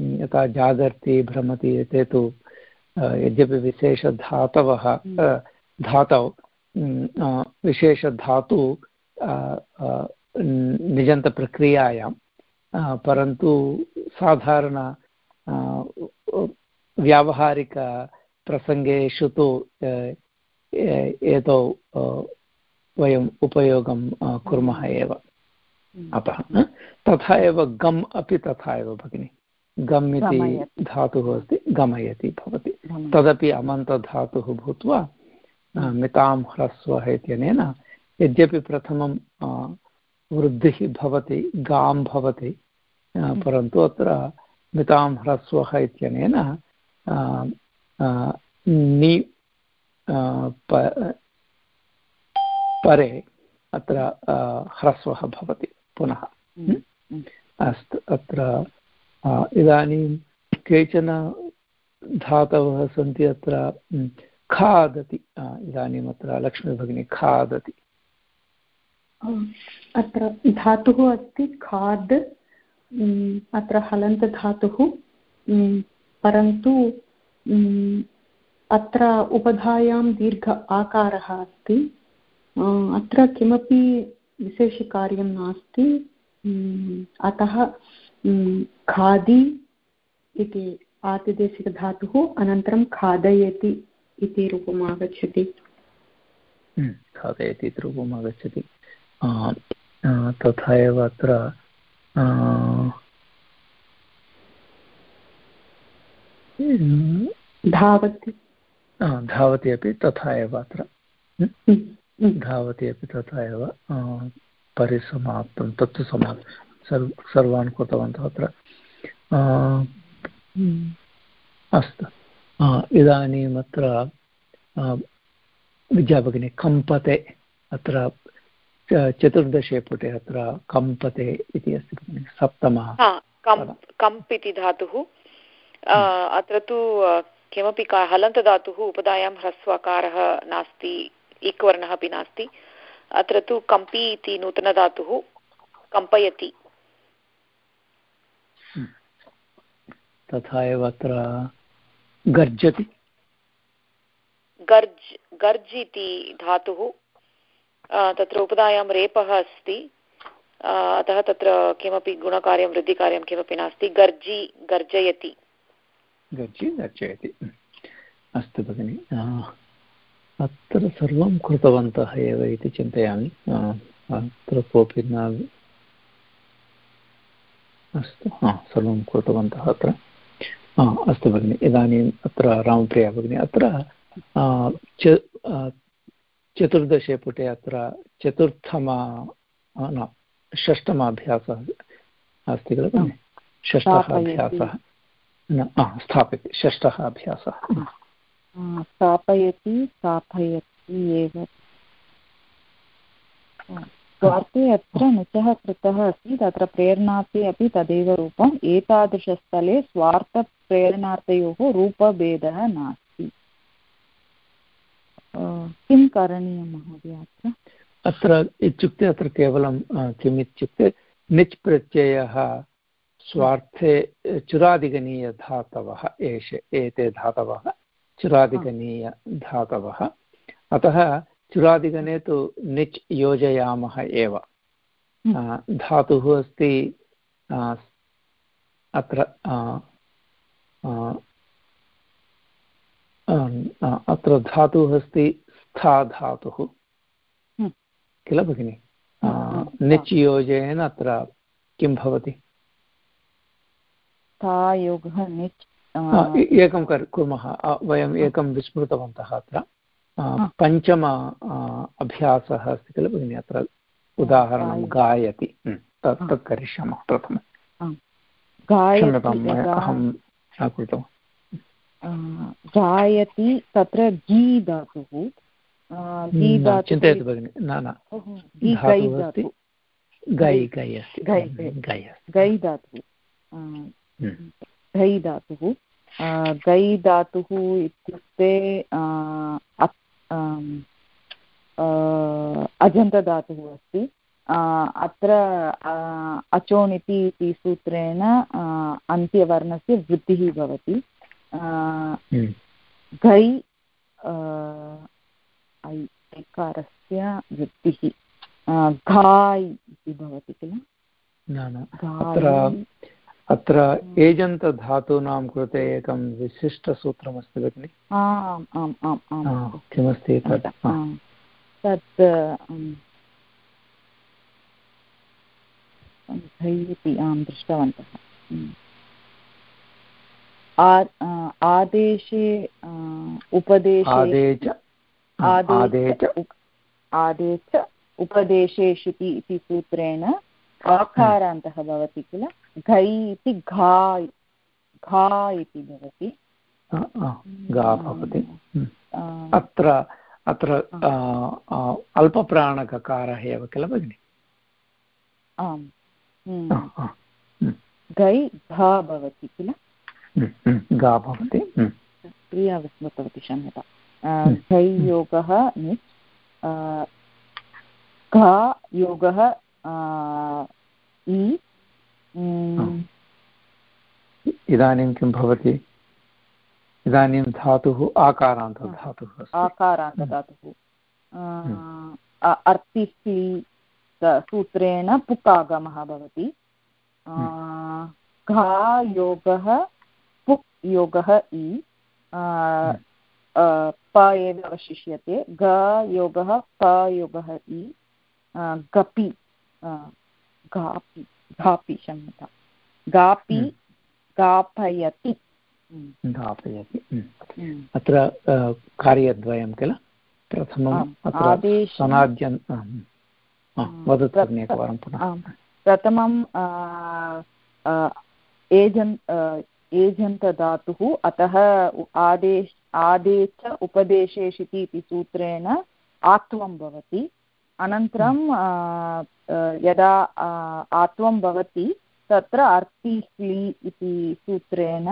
यथा जागर्ति भ्रमति एते तु यद्यपि विशेषधातवः धातौ विशेषधातु निजन्तप्रक्रियायां परन्तु साधारण व्यावहारिकप्रसङ्गेषु तु एतौ वयम् उपयोगं कुर्मः एव। अतः तथा एव गम् अपि तथा एव भगिनि। गम् इति धातुः अस्ति गमयति भवति। तदपि अमन्तधातुः भूत्वा मितां ह्रस्वः इत्यनेन यद्यपि प्रथमं वृद्धिः भवति गां भवति परन्तु अत्र मितां ह्रस्वः इत्यनेन नि परे अत्र ह्रस्वः भवति पुनः अस्तु अत्र इदानीं केचन धातवः सन्ति अत्र खादति इदानीम् अत्र लक्ष्मीभगिनी खादति अत्र धातुः अस्ति खाद् अत्र हलन्तधातुः परन्तु अत्र उपधायां दीर्घ आकारः अस्ति। अत्र किमपि विशेषकार्यं नास्ति। अतः खादि इति आतिदेशिकधातुः अनन्तरं खादयति इति रूपम् आगच्छति। खादयति इति रूपम् आगच्छति। तथा एव अत्र धावति। धावति अपि तथा एव अत्र। धावति अपि तथा एव परिसमाप्तं तत्तु समाप्तं। सर्व सर्वान् कृतवन्तः अत्र। अस्तु। इदानीम् अत्र विद्याभगिनी कम्पते अत्र चतुर्दशे पुटे अत्र कम्पते इति अस्ति सप्तमः। कम्प् इति धातुः। अत्र तु किमपि का हलन्तधातुः उपधायां ह्रस्वकारः नास्ति इक्वर्णः अपि नास्ति। अत्र तु कम्पि इति नूतनधातुः कम्पयति। तथा एव अत्र गर्जति। गर्ज् गर्ज् इति धातुः तत्र उपधायां रेपः अस्ति। अतः तत्र किमपि गुणकार्यं वृद्धिकार्यं किमपि नास्ति। गर्जि गर्जयति। गर्जि गर्जयति अस्तु भगिनि अत्र सर्वं कृतवन्तः एव इति चिन्तयामि। अत्र कोऽपि न अस्तु हा सर्वं कृतवन्तः अत्र। अस्तु भगिनि इदानीम् अत्र रामप्रिया भगिनि अत्र चतुर्दशे पुटे अत्र चतुर्थमा न षष्ठमाभ्यासः अस्ति खलु षष्ठः अभ्यासः। स्थापयति षष्ठः अभ्यासः। स्थापयति स्थापयति एव। स्वार्थे अत्र नुचः कृतः अस्ति तत्र प्रेरणार्थे अपि तदेव रूपम्। एतादृशस्थले स्वार्थप्रेरणार्थयोः रूपभेदः नास्ति। किं करणीयं महोदय अत्र? अत्र इत्युक्ते अत्र केवलं किम् इत्युक्ते निच् प्रत्ययः स्वार्थे चुरादिगणीयधातवः एष एते धातवः चुरादिगणीयधातवः अतः चुरादिगणे तु निच् योजयामः एव। हम्म। धातुः अस्ति अत्र अत्र धातुः अस्ति स्था धातुः। हम्म। किल भगिनि? हम्म, निच् योजयेन अत्र किं भवति? योगः निच् एकं कुर्मः। वयम् एकं विस्मृतवन्तः अत्र। पञ्चम अभ्यासः अस्ति खलु भगिनि अत्र उदाहरणं गायति। तत् तत् करिष्यामः प्रथमं। अहं कृतवान्। गायति तत्र गी धातुः। चिन्तयतु भगिनि। न न। गै गै अस्ति गै धातुः। घै धातुः गै धातुः इत्युक्ते अजन्तधातुः अस्ति। अत्र अचोणिति इति सूत्रेण अन्त्यवर्णस्य वृद्धिः भवति। घै ऐकारस्य वृद्धिः घाय् इति भवति किल? अत्र अत्र एजन्तधातूनां कृते एकं विशिष्टसूत्रमस्ति भगिनि। आम् आम् आम् आम्। किमस्ति तत् तत् इति आं दृष्टवन्तः। आदेशे उपदेशे आदेश उपदेशेषिति इति सूत्रेण आकारान्तः भवति किल? घै इति घा घा। इति भवति। गा भवति अत्र अत्र अल्पप्राणककारः एव किल भगिनि? आम्। गै घा भवति किल? गा भवति। क्रिया विस्मृतवती क्षम्यता। घै योगः निच् घा योगः इ इदानीं किं भवति? इदानीं धातुः आकारान्तधातुः आकारान्तधातुः अर्तिस्ति सूत्रेण पुक् भवति। घा योगः पुक् योगः इ। प एव अवशिष्यते। ग योगः प योगः इ। गपि। घापि घापि क्षम्यता गापि हम्म। गापयति। गापयति हम्म। हम्म। अत्र कार्यद्वयं किल? प्रथमम् अत्र सनाद्यन् वदतु एकवारं पुनः। प्रथमं एजन् एजन्तधातुः अतः आदेश आदेश उपदेशेषिति इति सूत्रेण आत्वं भवति। अनन्तरं यदा आत्वं भवति तत्र अर्ति स्लि इति सूत्रेण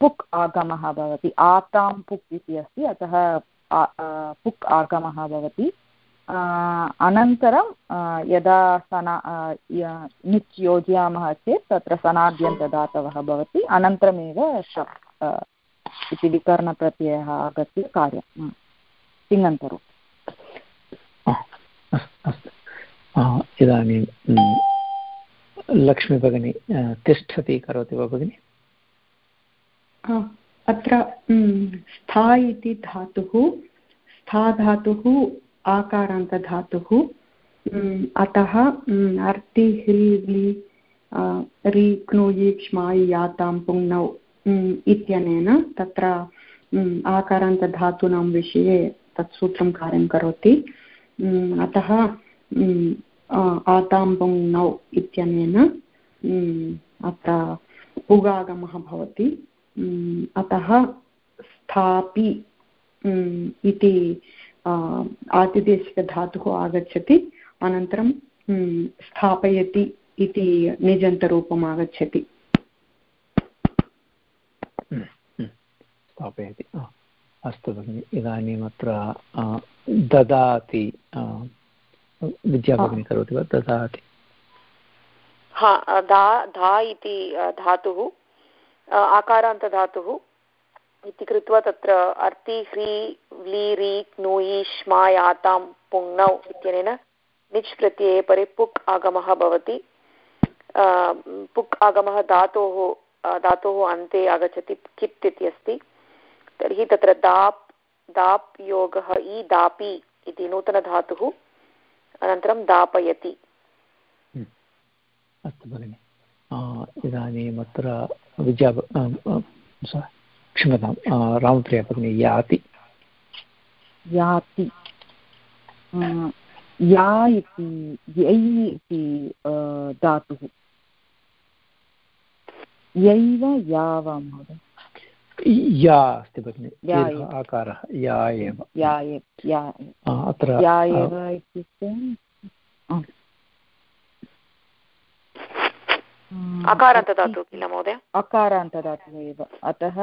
पुक् आगमः भवति। आतां पुक् इति अस्ति अतः पुक् आगमः भवति। अनन्तरं यदा सना निच् योजयामः चेत् तत्र सनाद्यन्तदातवः भवति। अनन्तरमेव शप् इति विकरणप्रत्ययः आगत्य कार्यं तिङन्तरु अस्तु। इदानीं लक्ष्मीभगिनी तिष्ठति करोति वा भगिनि? अत्र स्था इति धातुः, स्था धातुः, आकारान्तधातुः अतः अर्ति, ह्री रि क्नुयि क्ष्मायि यातां पुङ्नौ इत्यनेन तत्र आकारान्तधातूनां विषये तत् सूत्रं कार्यं करोति। अतः आतां पुङ्नौ इत्यनेन अत्र उगागमः भवति अतः स्थापि इति आतिदेशिकधातुः आगच्छति अनन्तरं स्थापयति इति निजन्तरूपम् आगच्छति स्थापयति अस्तु भगिनि इदानीम् अत्र ददाति विद्याभगिनी करोति वा? ददाति। हा धा धा इति धातुः आकारान्तधातुः इति कृत्वा तत्र अर्ति ह्री व्ली री क्नूयि श्मा यातां पुङ्नौ इत्यनेन निच् प्रत्यये परे पुक् आगमः भवति। पुक् आगमः धातोः धातोः अन्ते आगच्छति किप् इति अस्ति। तर्हि तत्र दाप् दाप् योगः इ दापि इति नूतनधातुः अनन्तरं दापयति। हम्म। अस्तु भगिनि। इदानीम् अत्र विद्या क्षम्यतां। रामप्रिया भगिनी याति। याति। या इति यै इति धातुः। यैव या वा महोदय? या अस्ति भगिनि? आकारः। या एव। अत्र या एव इत्युक्ते अकारान्तदातु किल महोदय? अकारान्तदातुः एव। अतः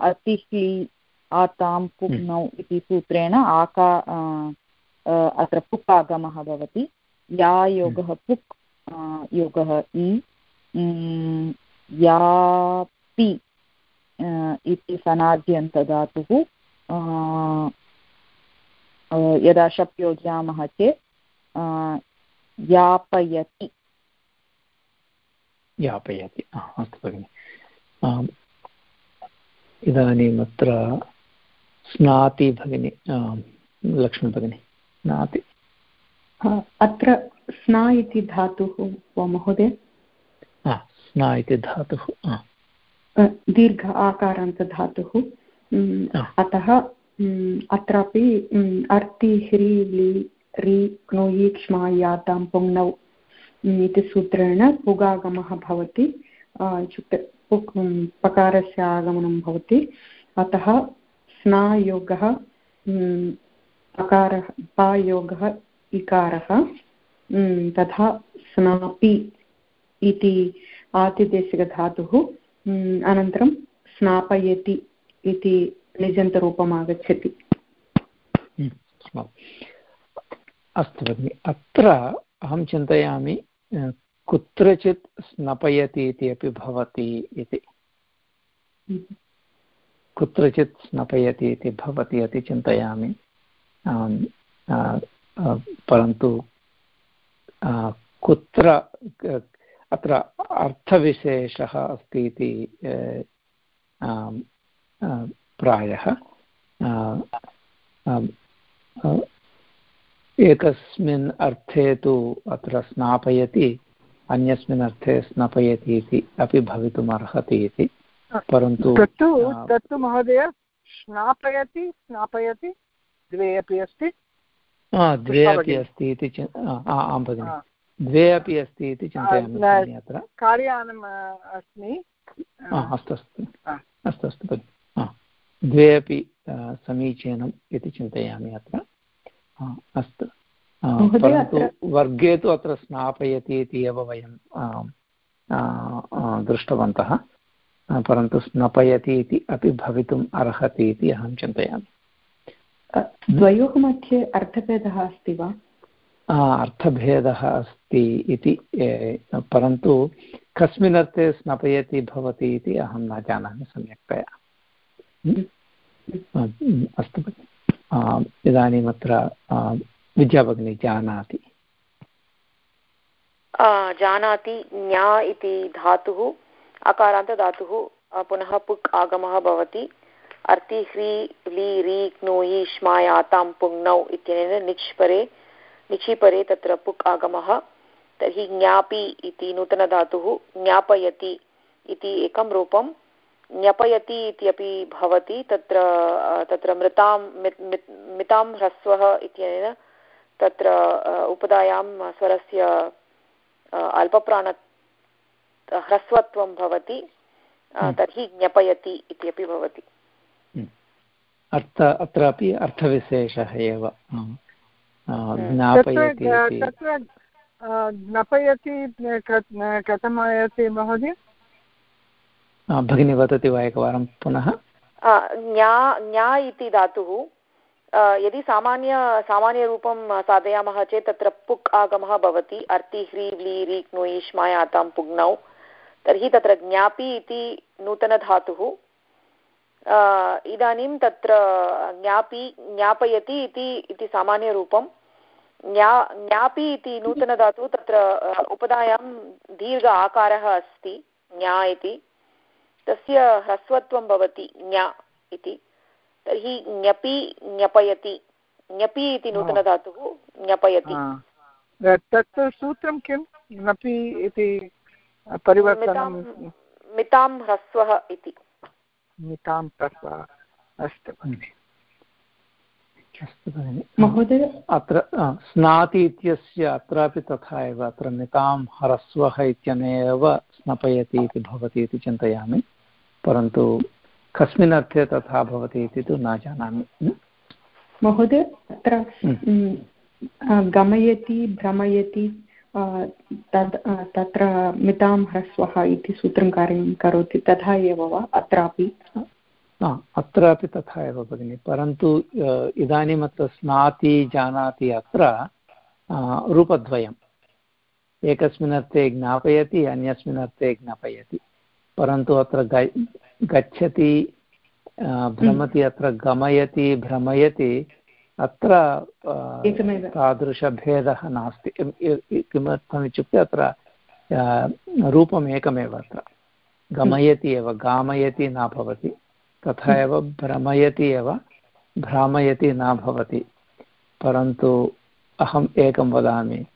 अतिः आतां पुग्नौ इति सूत्रेण आका अत्र पुक् आगमः भवति। या योगः पुक् योगः इ यापि इति सनाद्यन्तदातुः यदा शप् योजयामः चेत् यापयति यापयति अस्तु भगिनि इदानीम् अत्र स्नाति भगिनि लक्ष्मीभगिनि स्नाति अत्र स्ना इति धातुः वा महोदय स्ना इति धातुः दीर्घ आकारान्तधातुः अतः अत्रापि अर्ति ह्री लि रि क्नोयि क्ष्मा यातां पुङ्नौ इति सूत्रेण पुगागमः भवति। इत्युक्ते पुक् पकारस्य आगमनं भवति। अतः स्नायोगः पकारः पायोगः इकारः तथा स्नापि इति आतिदेशिकधातुः अनन्तरं स्नापयति इति निजन्तरूपम् आगच्छति अस्तु भगिनि अत्र अहं चिन्तयामि कुत्रचित् स्नपयति इति अपि भवति इति। कुत्रचित् स्नपयति इति भवति इति चिन्तयामि। परन्तु कुत्र अत्र अर्थविशेषः अस्ति इति प्रायः। एकस्मिन् अर्थे तु अत्र स्नापयति अन्यस्मिन् अर्थे स्नापयति इति अपि भवितुम् अर्हति इति परन्तु तत्तु तत्तु महोदय स्नापयति स्नापयति द्वे अपि अस्ति। द्वे अपि अस्ति इति आं भगिनि। द्वे अपि अस्ति इति चिन्तयामि अत्र कार्यानम् अस्मि। अस्तु अस्तु। अस्तु अस्तु भगिनि। द्वे अपि समीचीनम् इति चिन्तयामि अत्र अस्तु। परन्तु वर्गे तु अत्र स्नापयति इति एव वयं दृष्टवन्तः। परन्तु स्नपयति इति अपि भवितुम् अर्हति इति अहं चिन्तयामि। द्वयोः मध्ये अर्थभेदः अस्ति वा? अर्थभेदः अस्ति इति परन्तु कस्मिन् अर्थे स्नपयति भवति इति अहं न जानामि सम्यक्तया। अस्तु इदानीम् अत्र विद्याभगिनी जानाति। जानाति ज्ञा इति धातुः अकारान्तधातुः पुनः पुक् आगमः भवति। अर्ति ह्री ली री क्नोयि श्मायातां पुङ्नौ इत्यनेन निच् परे निचि परे तत्र पुक् आगमः तर्हि ज्ञापि इति नूतनधातुः ज्ञापयति इति एकं रूपं ज्ञपयति इति अपि भवति तत्र तत्र मृतां मितां ह्रस्वः इत्यनेन तत्र उपधायां स्वरस्य अल्पप्राण ह्रस्वत्वं भवति हम्म। तर्हि ज्ञपयति इति अपि भवति हम्म। अर्थ अत्रापि अर्थविशेषः एव हम्म। ज्ञापयति कथम् आयाति महोदय? भगिनी वदति वा एकवारं पुनः। ज्ञा ज्ञा इति धातुः यदि सामान्य सामान्यरूपं साधयामः चेत् तत्र पुक् आगमः भवति। अर्ति ह्री व्ली रि क्नुयि श्मायातां पुग्नौ। तर्हि तत्र ज्ञापि इति नूतनधातुः। इदानीं तत्र ज्ञापि ज्ञापयति इति इति सामान्यरूपं ज्ञा ज्ञापि इति नूतनधातुः तत्र उपधायां दीर्घ आकारः अस्ति ज्ञा इति। तस्य ह्रस्वत्वं भवति ज्ञा इति। तर्हि ज्ञपि ज्ञपयति। ज्ञपि इति नूतनधातुः ज्ञपयति। तत् सूत्रं किं? ज्ञपि इति परिवर्तनं मितां ह्रस्वः इति। मितां ह्रस्वः। अस्तु अस्तु भगिनि। महोदय अत्र स्नाति इत्यस्य अत्रापि तथा एव अत्र मितां ह्रस्वः इत्यनेव स्नपयति इति भवति इति चिन्तयामि परन्तु कस्मिन् अर्थे तथा भवति इति तु न जानामि। महोदय अत्र गमयति भ्रमयति तद् तत्र मितां ह्रस्वः इति सूत्रं कार्यं करोति तथा एव वा अत्रापि? अत्रापि तथा एव भगिनि परन्तु इदानीम् अत्र स्नाति जानाति अत्र रूपद्वयम्। एकस्मिन् अर्थे ज्ञापयति अन्यस्मिन् अर्थे ज्ञापयति। परन्तु अत्र गच्छति भ्रमति अत्र गमयति भ्रमयति अत्र तादृशभेदः नास्ति। किमर्थम् इत्युक्ते अत्र रूपम् एकमेव अत्र। गमयति एव गामयति न भवति। तथा एव भ्रमयति एव भ्रामयति न भवति। परन्तु अहम् एकं वदामि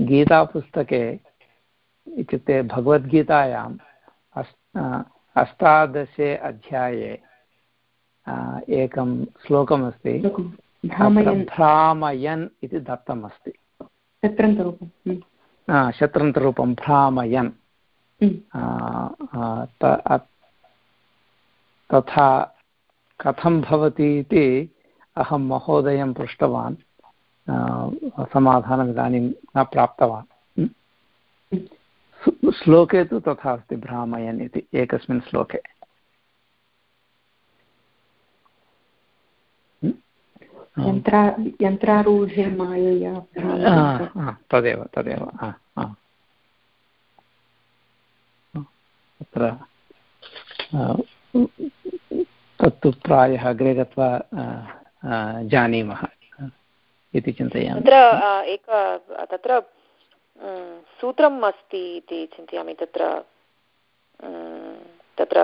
गीतापुस्तके इत्युक्ते भगवद्गीतायाम् अस् अष्टादशे अध्याये एकं श्लोकमस्ति। भ्रामयन्। इति दत्तम् अस्ति शत्रन्तरूपं भ्रामयन्। तथा कथं भवति इति अहं महोदयं पृष्टवान्। समाधानम् इदानीं न प्राप्तवान्। श्लोके तु तथा अस्ति भ्रामयन् इति एकस्मिन् श्लोके। यन्त्रारूढे मायया तदेव तदेव अत्र तत्तु प्रायः अग्रे गत्वा जानीमः इति चिन्तयामि। तत्र एक तत्र सूत्रम् अस्ति इति चिन्तयामि तत्र तत्र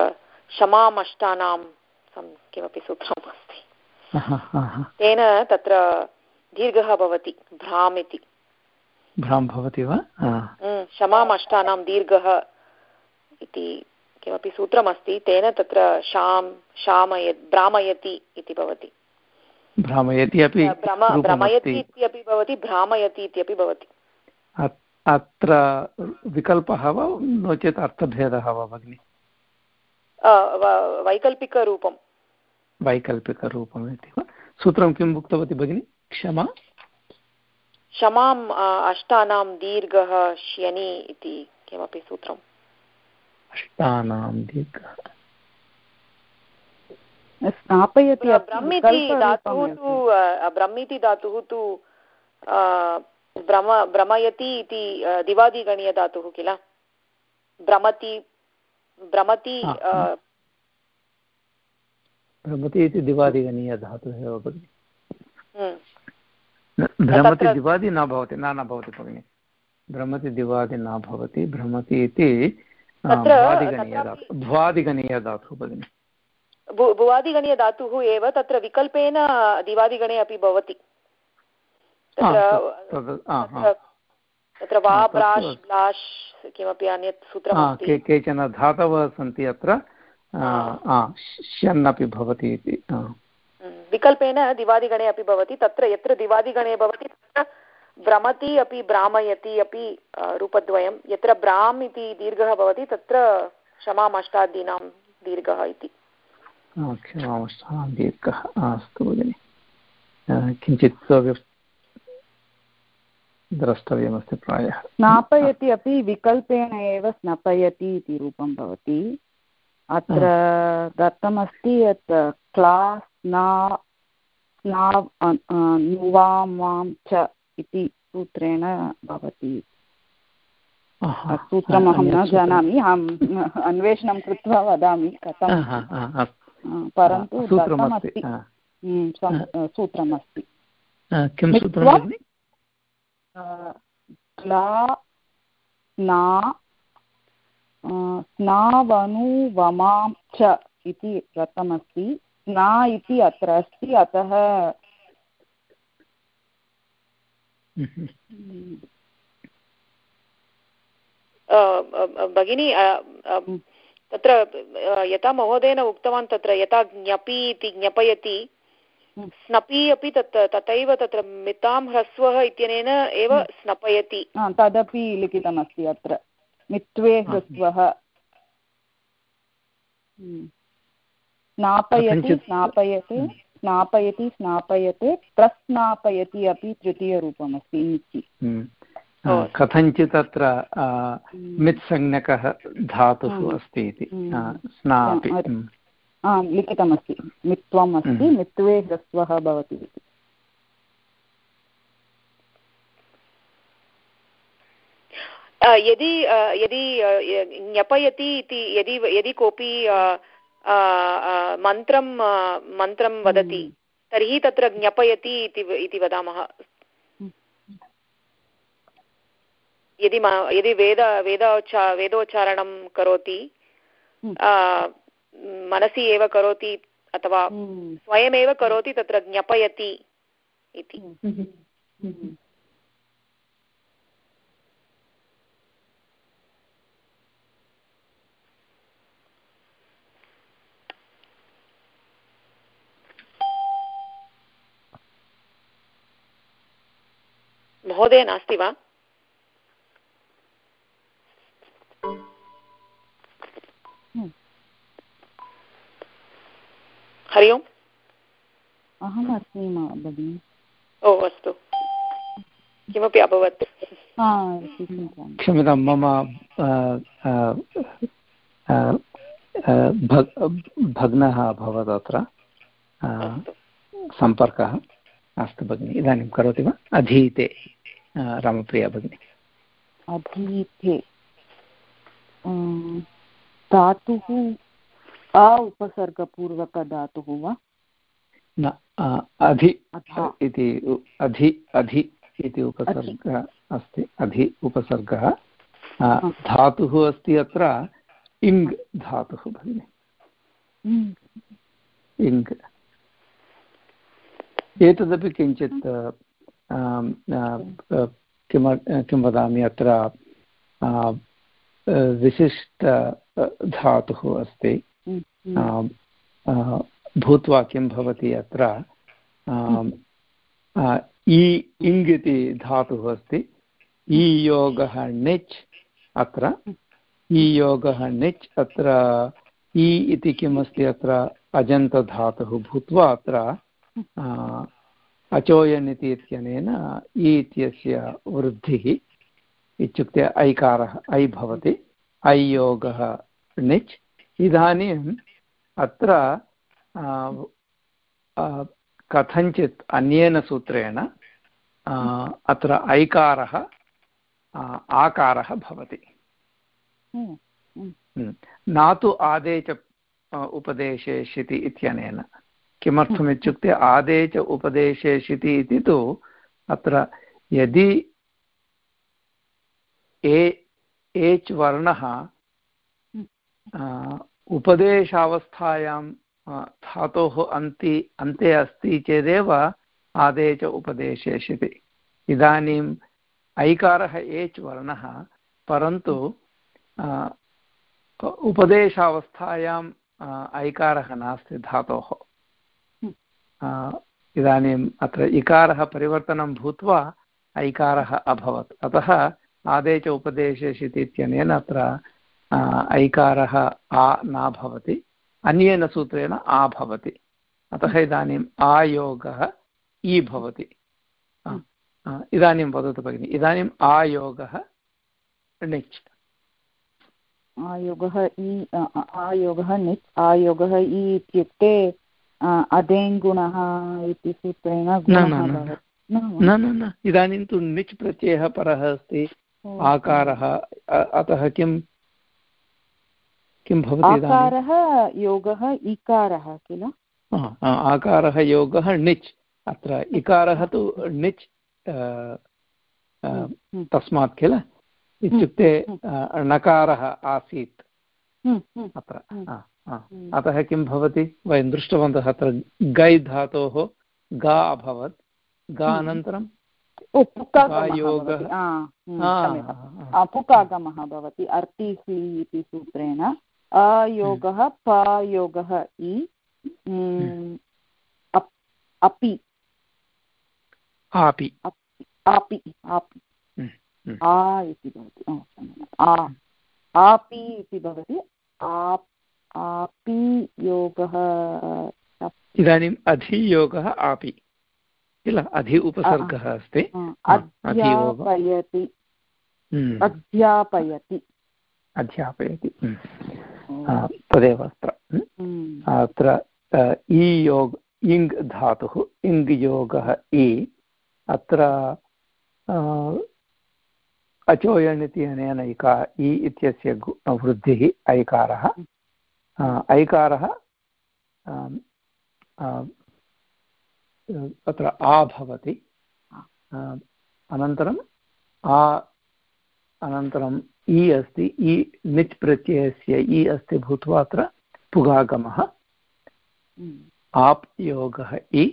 क्षमामष्टानां किमपि सूत्रम् अस्ति। तेन तत्र दीर्घः भवति भ्राम् इति। भ्रां भवति वा? क्षमामष्टानां दीर्घः इति किमपि सूत्रमस्ति तेन तत्र शां शामय भ्रामयति इति भवति। भ्रामयति अपि भ्रमयति इत्यपि भवति भ्रामयति इत्यपि भवति। अत्र विकल्पः वा नो चेत् अर्थभेदः वा भगिनि? वैकल्पिकरूपं वैकल्पिकरूपम्। इति वा? सूत्रं किम् उक्तवती भगिनि? क्षमा? क्षमाम् अष्टानां दीर्घः श्यनि इति किमपि सूत्रम्। अष्टानां दीर्घः स्थापयति ब्रह्म इति धातुः तु ब्रह्म इति धातुः तु भ्रम भ्रमयति इति दिवादिगणीयधातुः किल? भ्रमति भ्रमति भ्रमति इति दिवादिगणीयधातुः एव भगिनि। हम्म। भ्रमति दिवादि न भवति न न भवति भगिनि। भ्रमति दिवादि न भवति भ्रमति इति भ्वादिगणीयधातुः भ्वादिगणीयधातुः भगिनि। भुवादिगणीयधातुः एव तत्र विकल्पेन दिवादिगणे अपि भवति। तत्र वा ब्राश् ब्लाश् किमपि अन्यत् सूत्रं केचन धातवः सन्ति अत्र। श्यन् अपि भवति इति विकल्पेन दिवादिगणे अपि भवति। तत्र यत्र दिवादिगणे भवति तत्र भ्रमति अपि भ्रामयति अपि रूपद्वयं। यत्र भ्राम् इति दीर्घः भवति तत्र क्षमामष्टादीनां दीर्घः इति। क्षमामष्टानां दीर्घः। अस्तु भगिनि। किञ्चित् द्रष्टव्यमस्ति प्रायः। स्नापयति अपि विकल्पेन एव स्नपयति इति रूपं भवति। अत्र दत्तमस्ति यत् क्लास् स्ना नुवां च इति सूत्रेण भवति। सूत्रमहं न जानामि अहम् [laughs] अन्वेषणं कृत्वा वदामि कथं परन्तु सूत्रमस्ति किं सूत्रं स्ना स्नावनुवमां च इति दत्तमस्ति स्ना इति अत्र अस्ति अतः भगिनी तत्र यथा महोदयेन उक्तवान् तत्र यथा ज्ञपि इति ज्ञपयति स्नपि अपि तत् तथैव तत्र मितां ह्रस्वः इत्यनेन एव स्नपयति। तदपि लिखितमस्ति अत्र। मित्वे ह्रस्वः। स्नापयति स्नापयते। स्नापयति स्नापयते प्रस्नापयति अपि तृतीयरूपमस्ति निचि कथञ्चित् अत्र मित्संज्ञकः धातुः अस्ति इति। स्नापि लिखितमस्ति। मित्वम् अस्ति मित्वे ह्रस्वः भवति इति। यदि यदि ज्ञपयति इति यदि यदि कोऽपि मन्त्रं मन्त्रं वदति हम्म। तर्हि तत्र ज्ञपयति इति वदामः यदि यदि वेद वेदोच्चा वेदोच्चारणं करोति हम्म। मनसि एव करोति अथवा हम्म। स्वयमेव करोति तत्र ज्ञपयति इति महोदय नास्ति वा? हरि ओम्। अहम् अस्मि भगिनि। ओ अस्तु। किमपि अभवत्? क्षम्यतां मम भग्नः अभवत् अत्र। सम्पर्कः। अस्तु भगिनि इदानीं करोति वा? अधीते। रामप्रिया भगिनी अधीते धातुः अ उपसर्गपूर्वकधातुः वा न अधि इति अधि अधि इति उपसर्गः अस्ति अधि उपसर्गः धातुः अस्ति अत्र इङ् धातुः भगिनि इङ् एतदपि किञ्चित् किम किं वदामि अत्र विशिष्ट धातुः अस्ति। भूत्वा किं भवति अत्र? इ इङ् इति धातुः अस्ति। इ योगः णिच् अत्र। इ योगः णिच् अत्र। इ इति किम् अस्ति अत्र? अजन्तधातुः भूत्वा अत्र। अचोयन् इति इत्यनेन इ इत्यस्य वृद्धिः इत्युक्ते ऐकारः ऐ भवति ऐयोगः णिच् इदानीम् अत्र कथञ्चित् अन्येन सूत्रेण अत्र ऐकारः आकारः भवति। न तु आदेश उपदेशे शिति इत्यनेन। किमर्थमित्युक्ते आदेश उपदेशे शिति इति तु अत्र यदि ए एच् वर्णः उपदेशावस्थायां धातोः अन्ति अन्ते अस्ति चेदेव आदेश उपदेशेषिति इदानीम् ऐकारः एच् वर्णः परन्तु उपदेशावस्थायाम् ऐकारः नास्ति धातोः। इदानीम् अत्र इकारः परिवर्तनं भूत्वा ऐकारः अभवत्। अतः आदेश उपदेशेषिति इत्यनेन अत्र ऐकारः आ न भवति अन्येन सूत्रेण आ भवति। अतः इदानीम् आयोगः इ भवति। इदानीं वदतु भगिनि, इदानीम् आयोगः णिच् आयोगः इ आयोगः णिच् आयोगः इ इत्युक्ते अदेङ्गुणः इति सूत्रेण न न न इदानीं तु णिच् प्रत्ययः परः अस्ति आकारः अतः किं किं भवति आकारः योगः इकारः किल? आकारः योगः णिच् अत्र इकारः तु णिच् तस्मात् किल? इत्युक्ते णकारः आसीत्। अत्र अतः किं भवति? वयं दृष्टवन्तः अत्र गै धातोः गा अभवत्। गा अनन्तरं पुकागमः भवति. अर्ति अर्तिह्लि इति सूत्रेण। अयोगः पयोगः इ अपि आपि। आपि आपि। हम्म, हम्म। आ इति भवति। आपि इति भवति। आपि। योगः। इदानीम् अधियोगः आपि। किल? अधि उपसर्गः अस्ति। अध्यापयति। हम्म। अध्यापयति। अध्यापयति। तदेव अत्र। अत्र ईयोग इङ् धातुः इङ् योगः इ अत्र अचोयण् इति अनेन इका इ इत्यस्य वृद्धिः ऐकारः। ऐकारः तत्र आ भवति। अनन्तरम् आ अनन्तरम् इ अस्ति इ निच् प्रत्ययस्य इ अस्ति भूत्वा अत्र पुगागमः। आप् योगः इ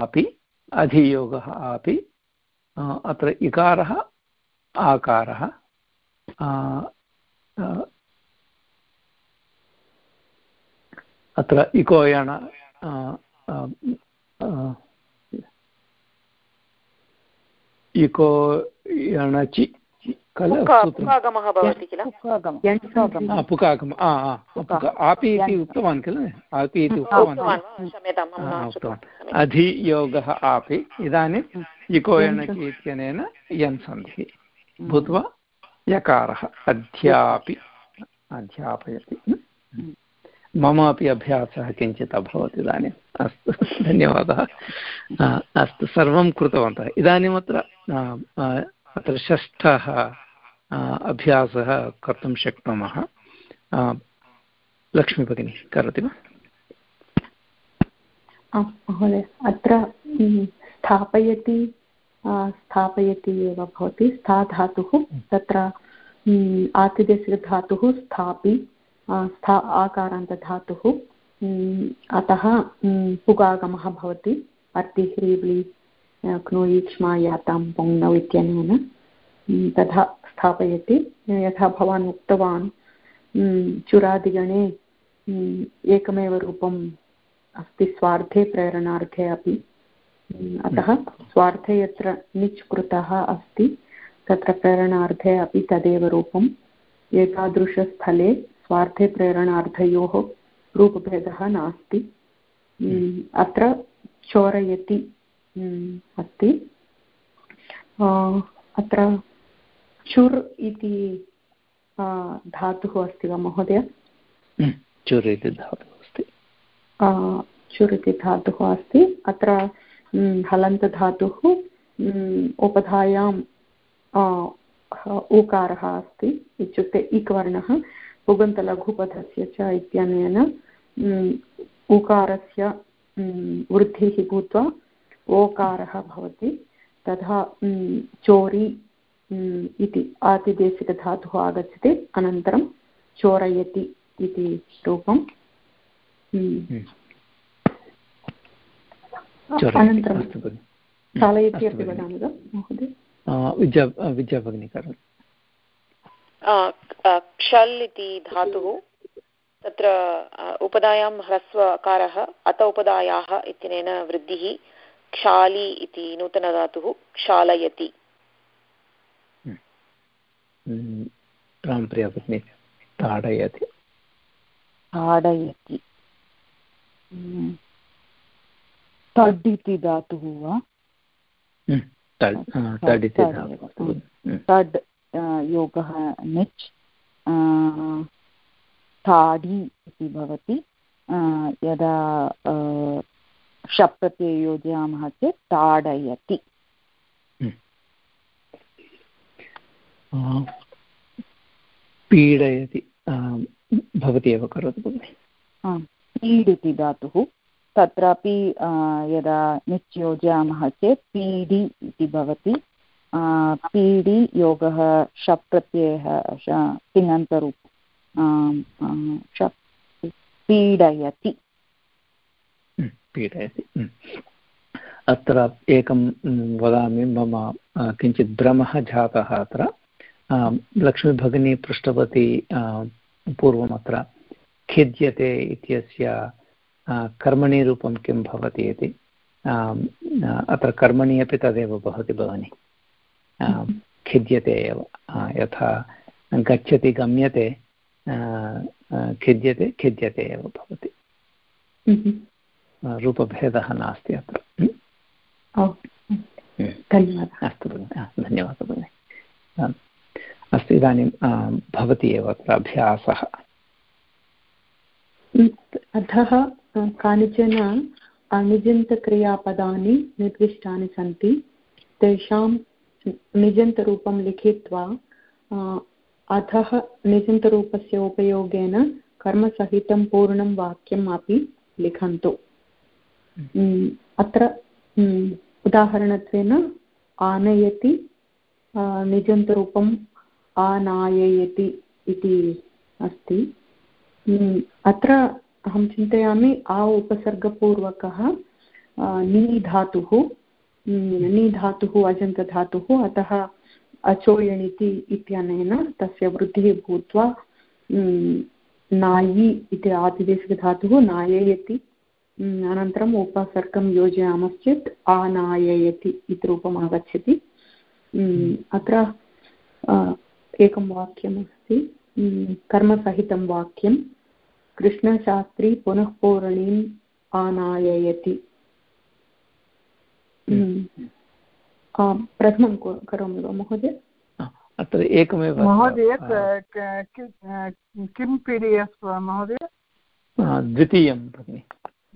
आपि अधियोगः अपि अत्र इकारः आकारः। अत्र इकोयण इको यणचि पुकागम आपि इति उक्तवान् किल? आपि इति उक्तवान्। उक्तवान् अधियोगः आपि इदानीम् इकोयणकि इत्यनेन यन् सन्धिः। भूत्वा यकारः अध्यापि अध्यापयति। मम अपि अभ्यासः किञ्चित् अभवत् इदानीम्. अस्तु, [laughs] धन्यवादः. अस्तु, सर्वं कृतवन्तः. इदानीम् अत्र षष्ठः अभ्यासः कर्तुं शक्नुमः. लक्ष्मीभगिनी, करोति वा? महोदय, अत्र स्थापयति स्थापयति एव भवति, स्था धातुः, तत्र आतिदेशस्य धातुः स्थापि स्था आकारान्तधातुः अतः पुगागमः भवति। अर्तिह्रीव्लि क्नो ईक्ष्मा यातां पौङ्नौ इत्यनेन तथा स्थापयति। यथा भवान् उक्तवान् चुरादिगणे एकमेव रूपम् अस्ति स्वार्थे प्रेरणार्थे अपि। अतः स्वार्थे यत्र निच् कृतः अस्ति, तत्र प्रेरणार्थे अपि तदेव रूपम्। एतादृशस्थले स्वार्थे प्रेरणार्थयोः रूपभेदः नास्ति। अत्र चोरयति अस्ति। अत्र चुर् इति धातुः अस्ति वा महोदय? चुर् इति धातुः अस्ति। चुर् इति धातुः अस्ति। अत्र हलन्तधातुः उपधायां ऊकारः अस्ति। इत्युक्ते इक् वर्णः पुगन्तलघुपथस्य च इत्यनेन ऊकारस्य वृद्धिः भूत्वा ओकारः भवति। तथा चोरि इति आतिदेशिकधातुः आगच्छति। अनन्तरं चोरयति इति रूपम्। अनन्तरं चालयति अपि वदामि वा महोदय? विद्या विद्या भगिनी करोमि क्षल् इति धातुः तत्र उपदायां ह्रस्वकारः अत उपदायाः इत्यनेन वृद्धिः क्षाली इति नूतनधातुः क्षालयति। रामप्रिया भगिनी ताडयति। ताडयति। तड् इति धातुः वा? तड् योगः निच्। ताडि इति भवति। यदा शप् प्रत्यये योजयामः चेत् ताडयति। पीडयति। भवती एव करोतु भगिनि। पीड् इति धातुः। तत्रापि यदा निच् योजयामः चेत् पीडि इति भवति। पीडि योगः शप् प्रत्ययः तिङन्तरूप पीडयति। पीडयति अत्र एकं वदामि, मम किञ्चित् भ्रमः जातः अत्र। लक्ष्मीभगिनी पृष्टवती पूर्वम् अत्र खिद्यते इत्यस्य कर्मणि रूपं किं भवति इति। अत्र कर्मणि अपि तदेव भवति, भगिनि। खिद्यते एव। यथा गच्छति गम्यते खिद्यते खिद्यते एव भवति। रूपभेदः नास्ति अत्र। धन्यवादः। अस्तु भगिनि धन्यवादः भगिनि। अस्तु इदानीं भवति एव अत्र अभ्यासः। अधः कानिचन अनिजन्तक्रियापदानि निर्दिष्टानि सन्ति। तेषां निजन्तरूपं लिखित्वा अधः निजन्तरूपस्य उपयोगेन कर्मसहितं पूर्णं वाक्यम् अपि लिखन्तु। अत्र उदाहरणत्वेन आनयति निजन्तरूपम् आनाययति इति अस्ति। अत्र अहं चिन्तयामि आ उपसर्गपूर्वकः नी धातुः नी धातुः, अजन्तधातुः, अतः अचोयणिति इत्यनेन तस्य वृद्धिः भूत्वा नायि इति आतिदेशिकधातुः नाययति। अनन्तरम् उपसर्गं योजयामश्चेत् आनाययति इति रूपम् आगच्छति अत्र एकं वाक्यमस्ति। कर्मसहितं वाक्यं। कृष्णशास्त्री पुनः पूरणीम् आनाययति। प्रथमं करोमि वा महोदय? अत्र एकमेव महोदय किं पी डि एफ् महोदय? द्वितीयं भगिनि।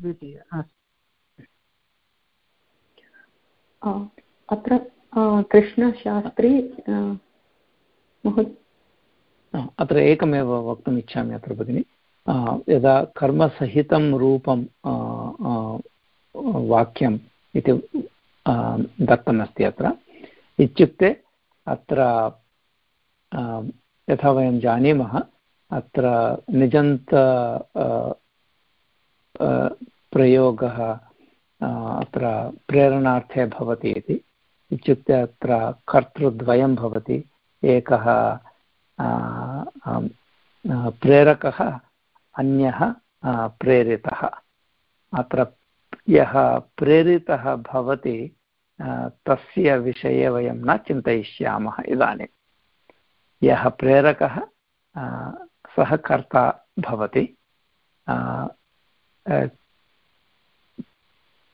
द्वितीय अत्र कृष्णशास्त्री अत्र एकमेव वक्तुम् इच्छामि अत्र भगिनि। यदा कर्मसहितं रूपं वाक्यम् इति दत्तमस्ति अत्र इत्युक्ते अत्र यथा वयं जानीमः अत्र निजन्त प्रयोगः अत्र प्रेरणार्थे भवति इति इत्युक्ते अत्र कर्तृद्वयं भवति एकः प्रेरकः अन्यः प्रेरितः अत्र यः प्रेरितः भवति तस्य विषये वयं न चिन्तयिष्यामः इदानीं। यः प्रेरकः सः कर्ता भवति।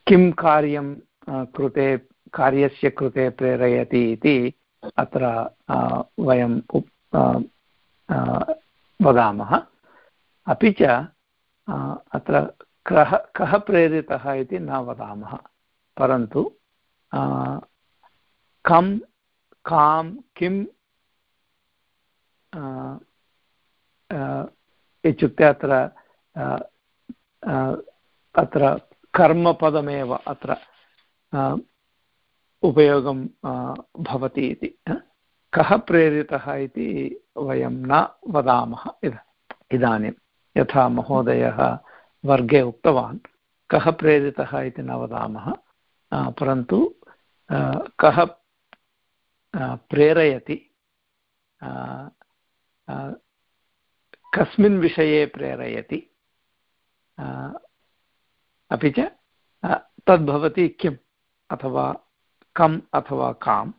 किं कार्यं कृते, कार्यस्य कृते प्रेरयति इति अत्र वयं वदामः। अपि च अत्र कः कः प्रेरितः इति न वदामः। परन्तु कं, कां, किं इत्युक्ते अत्र अत्र कर्मपदमेव अत्र उपयोगं भवति इति। कः प्रेरितः इति वयं न वदामः। इदानीं। यथा महोदयः वर्गे उक्तवान्। कः प्रेरितः इति न वदामः। परन्तु कः प्रेरयति? कस्मिन् विषये प्रेरयति? अपि च तद्भवति किम्? अथवा कम् अथवा काम्?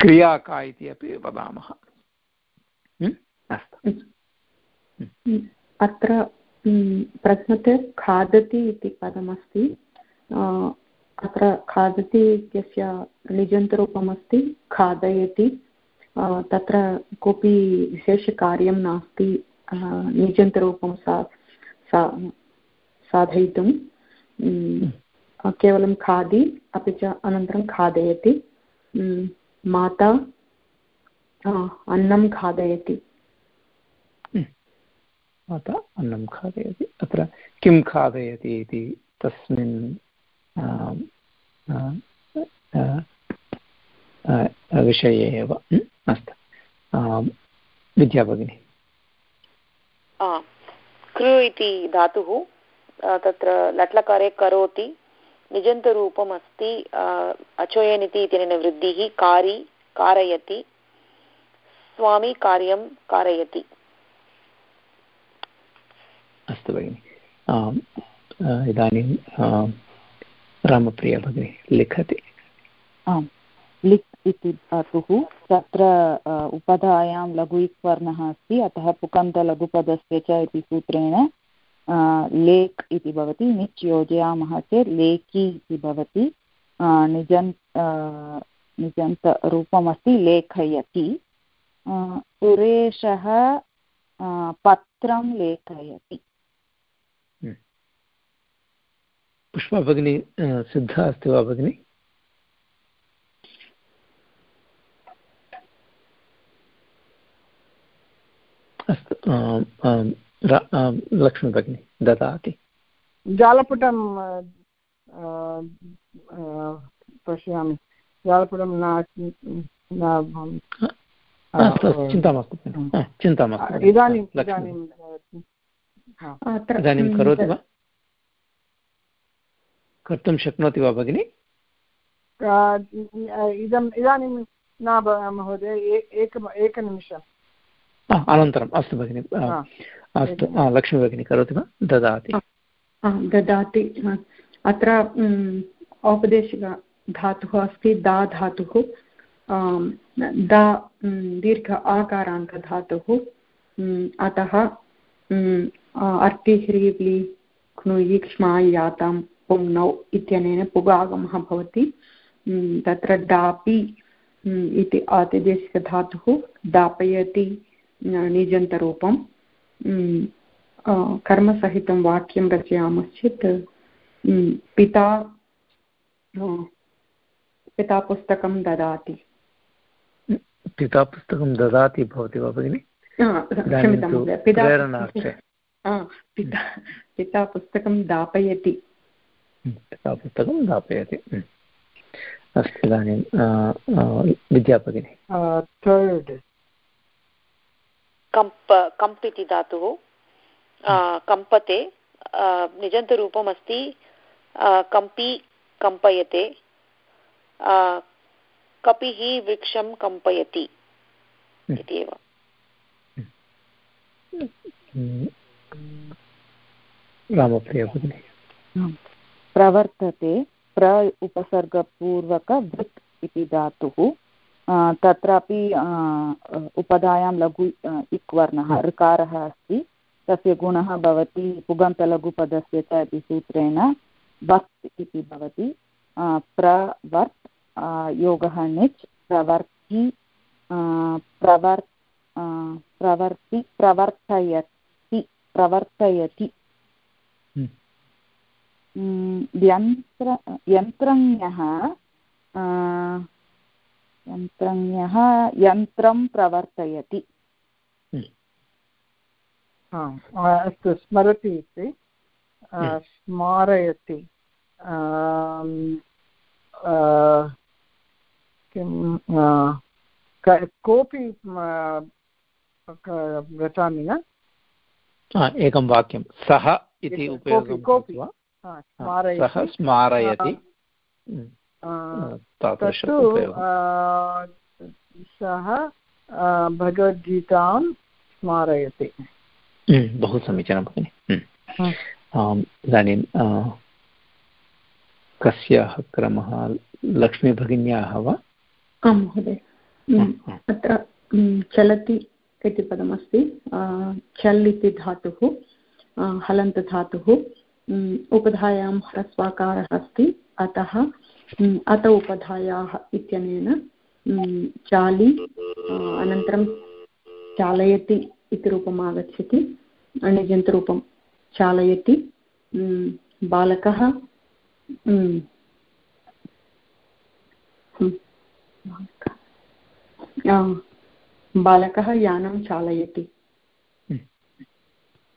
क्रिया का इति अपि वदामः। अस्तु। अत्र प्रथमते खादति इति पदमस्ति। अत्र खादति इत्यस्य निजन्तरूपमस्ति खादयति। तत्र कोऽपि विशेषकार्यं नास्ति निजन्तरूपं सा सा साधयितुं केवलं खादि, अपि च अनन्तरं खादयति। माता अन्नं खादयति। माता अन्नं खादयति। अत्र किं खादयति इति तस्मिन् विषये एव अस्तु। विद्या भगिनी। कृ इति धातुः तत्र लट्लकारे करोति। निजन्तरूपम् अस्ति अचोयनिति इत्यनेन वृद्धिः, कारी, कारयति। स्वामी कार्यं कारयति। अस्तु भगिनि। इदानीं रामप्रिया भगिनी, लिखति। आम् लिक् इति धातुः, तत्र उपधायां लघु इक् वर्णः अस्ति, अतः पुकन्तलघुपदस्य च इति सूत्रेण लेक् इति भवति, निच् योजयामः चेत् लेखि इति भवति निजन् निजन्तरूपमस्ति, लेखयति। सुरेशः पत्रं लेखयति। पुष्पा भगिनी सिद्धा अस्ति वा भगिनी? अस्तु लक्ष्मी भगिनी ददाति। जालपुटं पश्यामि। जालपुटं न चिन्ता मास्तु चिन्ता मास्तु इदानीं इदानीं करोति वा? कर्तुं शक्नोति वा भगिनि? इदम् इदानीं न महोदय एकम् एकनिमिषम्। अनन्तरम् अस्तु भगिनि अस्तु लक्ष्मी भगिनी करोति वा? ददाति। ददाति अत्र औपदेशिकधातुः अस्ति दा धातुः दा दीर्घ आकारान्तधातुः अतः अर्तिह्रीब्लि क्नुयि क्ष्मा यातां पुङ्नौ इत्यनेन पुगागमः भवति। तत्र डापि इति आतिदेशिकधातुः दापयति निजन्तरूपं कर्मसहितं वाक्यं रचयामश्चेत् पिता पिता पुस्तकं ददाति। पिता पुस्तकं ददाति भवति वा भगिनि? पिता पिता पुस्तकं दापयति। पिता पुस्तकं दापयति अस्तु इदानीं विद्या भगिनि थर्ड् कम्प कम्प् इति धातुः। कम्पते निजन्तरूपम् अस्ति कम्पी कम्पयते। कपिः वृक्षं कम्पयति। इति एव। प्रवर्तते प्र उपसर्गपूर्वक वृत् इति धातुः। तत्रापि उपधायां लघु इक् वर्णः ऋकारः अस्ति। तस्य गुणः भवति पुगन्तलघुपदस्य च इति सूत्रेण वर्त् इति भवति। प्रवर्त् योगः निच्, प्रवर्ति प्रवर् प्रवर्ति, प्रवर्तयति प्रवर्तयति। यन्त्र यन्त्रज्ञः यन्त्रज्ञः यन्त्रं प्रवर्तयति। अस्तु स्मरति इति। स्मारयति। किं कोऽपि रचामि न? एकं वाक्यं सः इति उपयोगं सः स्मारयति। सः भगवद्गीतां स्मारयति। बहु समीचीनं भगिनि। इदानीं कस्याः क्रमः लक्ष्मीभगिन्याः वा? आं महोदय। अत्र चलति इति पदमस्ति। चल् इति धातुः हलन्तधातुः। उपधायां ह्रस्वाकारः अस्ति। अतः अत उपधायाः इत्यनेन चालि अनन्तरं चालयति इति रूपम् आगच्छति। अणिजन्तरूपं चालयति। बालकः बालकः। यानं चालयति।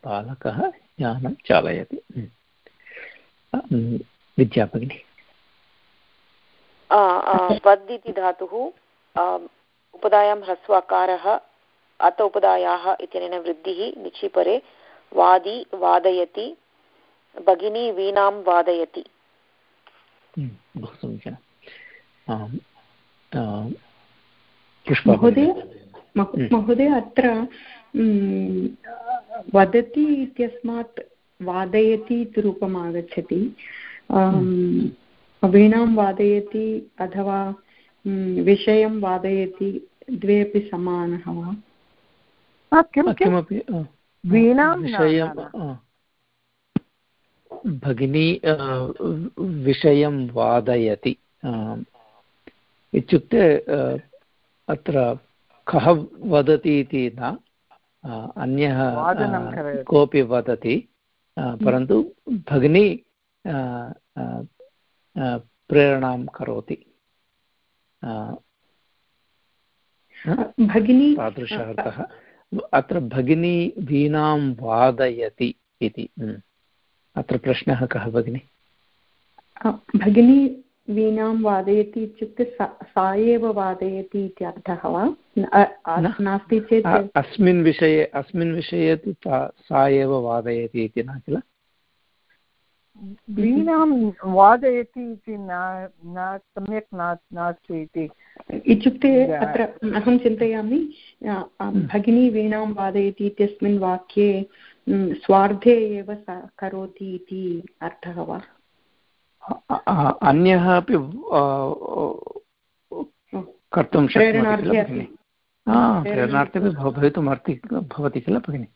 बालकः यानं चालयति। विद्या भगिनि वद् इति धातुः उपदायां ह्रस्वाकारः अत उपदायाः इत्यनेन वृद्धिः निचिपरे वादी वादयति भगिनी वीणां वादयति। बहु समीचीनं। महोदय महोदय अत्र वदति इत्यस्मात् वादयति इति रूपम् आगच्छति। वीणां वादयति अथवा विषयं वादयति द्वे अपि समानः वा? किमपि वीणां भगिनी विषयं वादयति इत्युक्ते अत्र कः वदति इति न अन्यः कोऽपि वदति। परन्तु भगिनी प्रेरणां करोति। भगिनी तादृशः अर्थः अत्र भगिनी वीणां वादयति इति। अत्र प्रश्नः कः भगिनी? भगिनी वीणां वादयति इत्युक्ते सा एव वादयति इति अर्थः वा? नास्ति चेत् अस्मिन् विषये अस्मिन् विषये तु सा एव वादयति इति न किल? वीणां वादयति इति न सम्यक् नास्ति इति। इत्युक्ते अत्र अहं चिन्तयामि भगिनी वीणां वादयति इत्यस्मिन् वाक्ये स्वार्थे एव करोति इति अर्थः वा? अन्यः अपि कर्तुं शक्नोति प्रेरणार्थी भवितुम् अर्ति भवति किल भगिनि?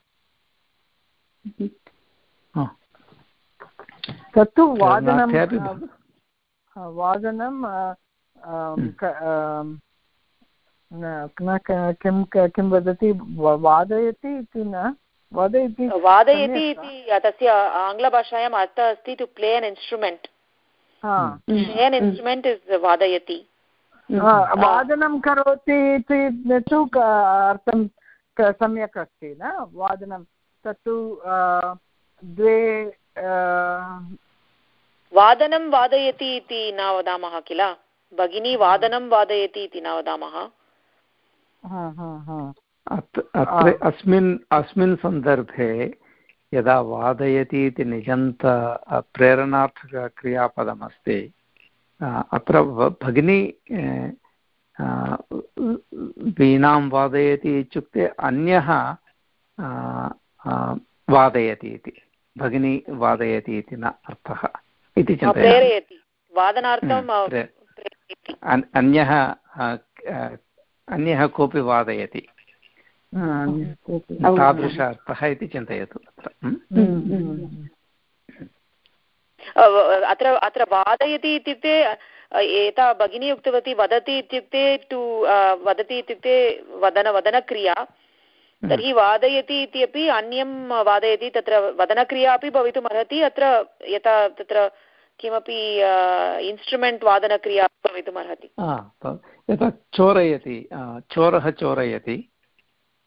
तत्तु वादनं वादनं किं किं वदति? वादयति इति न? वादयति वादयति इति तस्य आङ्ग्लभाषायाम् अर्थः अस्ति to play an instrument an instrument is वादयति वादनं करोति इति तु अर्थं सम्यक् अस्ति न? वादनं। तत्तु द्वे वादनं वादयति इति न वदामः किल? भगिनी वादनं वादयति इति न वदामः? अस्मिन् अस्मिन् सन्दर्भे यदा वादयति इति निजन्त प्रेरणार्थक्रियापदमस्ति अत्र भगिनी वीणां वादयति इत्युक्ते अन्यः वादयति इति। भगिनी वादयति इति न अर्थः इति चिन्तयामि। अन्यः अन्यः कोऽपि वादयति। तादृश अर्थः इति चिन्तयतु अत्र। अत्र अत्र वादयति इत्युक्ते एता भगिनी उक्तवती वदति इत्युक्ते टु वदति इत्युक्ते वदन वदनक्रिया। तर्हि वादयति इति अपि अन्यं वादयति तत्र वदनक्रिया अपि भवितुम् अर्हति अत्र यथा तत्र किमपि इन्स्ट्रुमेण्ट् वादनक्रिया भवितुम् अर्हति यथा चोरयति चोरः चोरयति।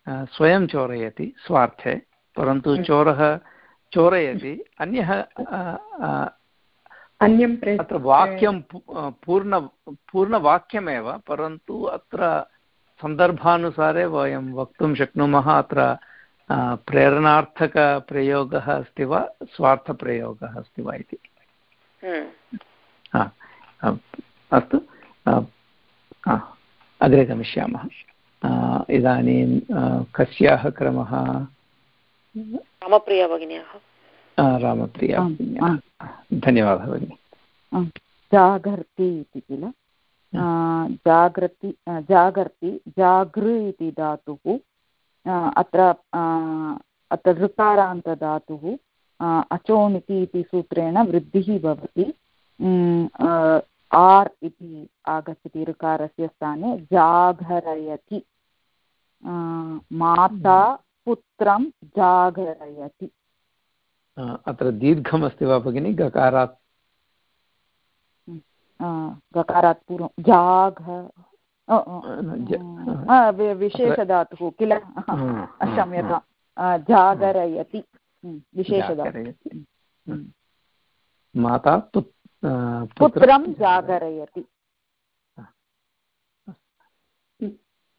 स्वयं चोरयति स्वार्थे परन्तु चोरः चोरयति अन्यः अन्यं अत्र वाक्यं पूर्ण पूर्णवाक्यमेव परन्तु अत्र सन्दर्भानुसारे वयं वक्तुं शक्नुमः अत्र प्रेरणार्थकप्रयोगः अस्ति वा स्वार्थप्रयोगः अस्ति वा इति। अस्तु अग्रे गमिष्यामः इदानीं कस्याः क्रमः? रामप्रिया भगिन्याः। रामप्रिया धन्यवादः भगिनि। जागर्ति इति किल? जागृति जागर्ति जागृ इति धातुः अत्र अत्र ऋकारान्तधातुः अचोणिति इति सूत्रेण वृद्धिः भवति। आर् इति आगच्छति ऋकारस्य स्थाने जागरयति। माता पुत्रं जागरयति। अत्र दीर्घमस्ति वा भगिनि? गकारात् गकारात् पूर्वं जाघ विशेषधातुः किल? [laughs] क्षम्यतां। जागरयति। विशेषधातुः। माता पुत्रं जागरयति।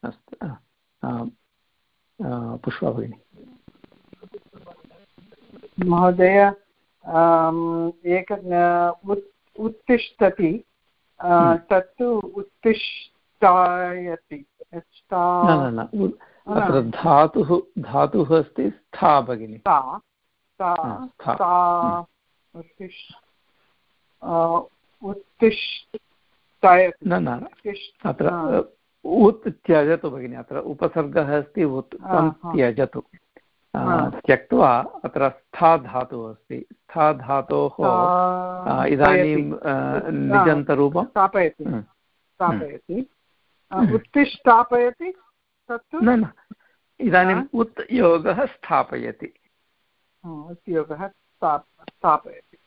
अस्तु पुष्पा भगिनि। महोदय एक उत्तिष्ठति तत्तु उत्तिष्ठायति अत्र धातुः धातुः अस्ति स्था भगिनि। न न अत्र उत् त्यजतु भगिनि अत्र उपसर्गः अस्ति उत् त्यजतु। त्यक्त्वा अत्र स्था धातुः अस्ति। स्था धातोः इदानीं निजन्तरूपं। स्थापयति। स्थापयति। उत्तिष्ठापयति तत्तु? न न। इदानीम् उत् योगः स्थापयति। उत्योगः स्थापयति।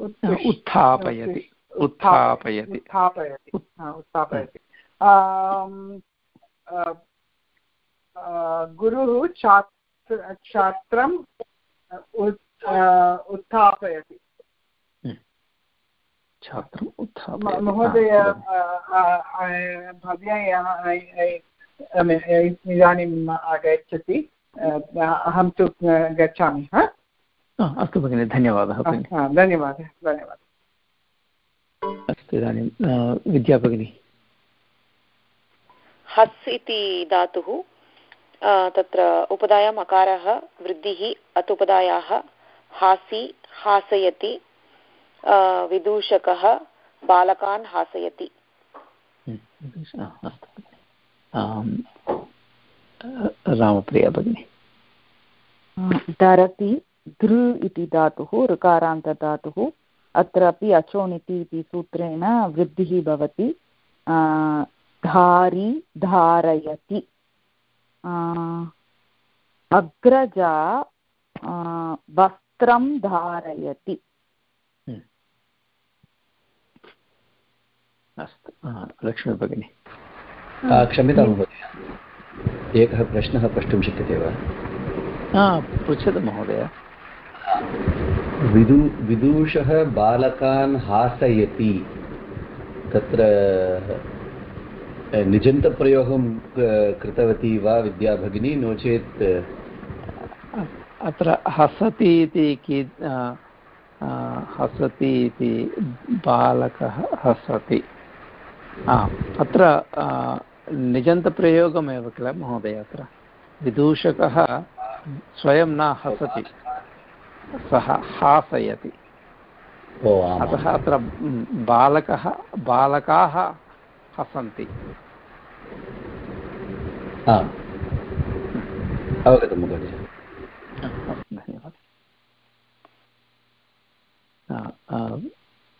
उत्थापयति। उत्थापयति। उत्थापयति। उत्थापयति। गुरुः छात्र छात्रम् उत्थापयति। छात्रम् उत्थापयति। महोदय भव्या इदानीम् आगच्छति। अहं तु गच्छामि अस्तु भगिनि धन्यवादः धन्यवादः धन्यवादः। अस्तु इदानीं विद्या भगिनी। हस् इति धातुः तत्र उपधायाम् अकारः वृद्धिः अत् उपधायाः हासि हासयति विदूषकः बालकान् हासयति। रामप्रिया भगिनी। धरति धृ इति धातुः ऋकारान्तधातुः अत्रापि अचोणिति इति सूत्रेण वृद्धिः भवति। धारी धारयति। अग्रजा वस्त्रं धारयति। हम्म। अस्तु लक्ष्मी भगिनि। क्षम्यतां महोदय। एकः प्रश्नः प्रष्टुं शक्यते वा? पृच्छतु महोदय। विदु, विदूषः बालकान् हासयति। तत्र निजन्तप्रयोगं कृतवती वा विद्या भगिनी नो चेत् अत्र हसति इति कि हसति इति बालकः हसति। अत्र निजन्तप्रयोगमेव किल महोदय अत्र? विदूषकः स्वयं न हसति। सः हासयति। अतः अत्र बालकः बालकाः हसन्ति। अवगतं महोदय। धन्यवादः।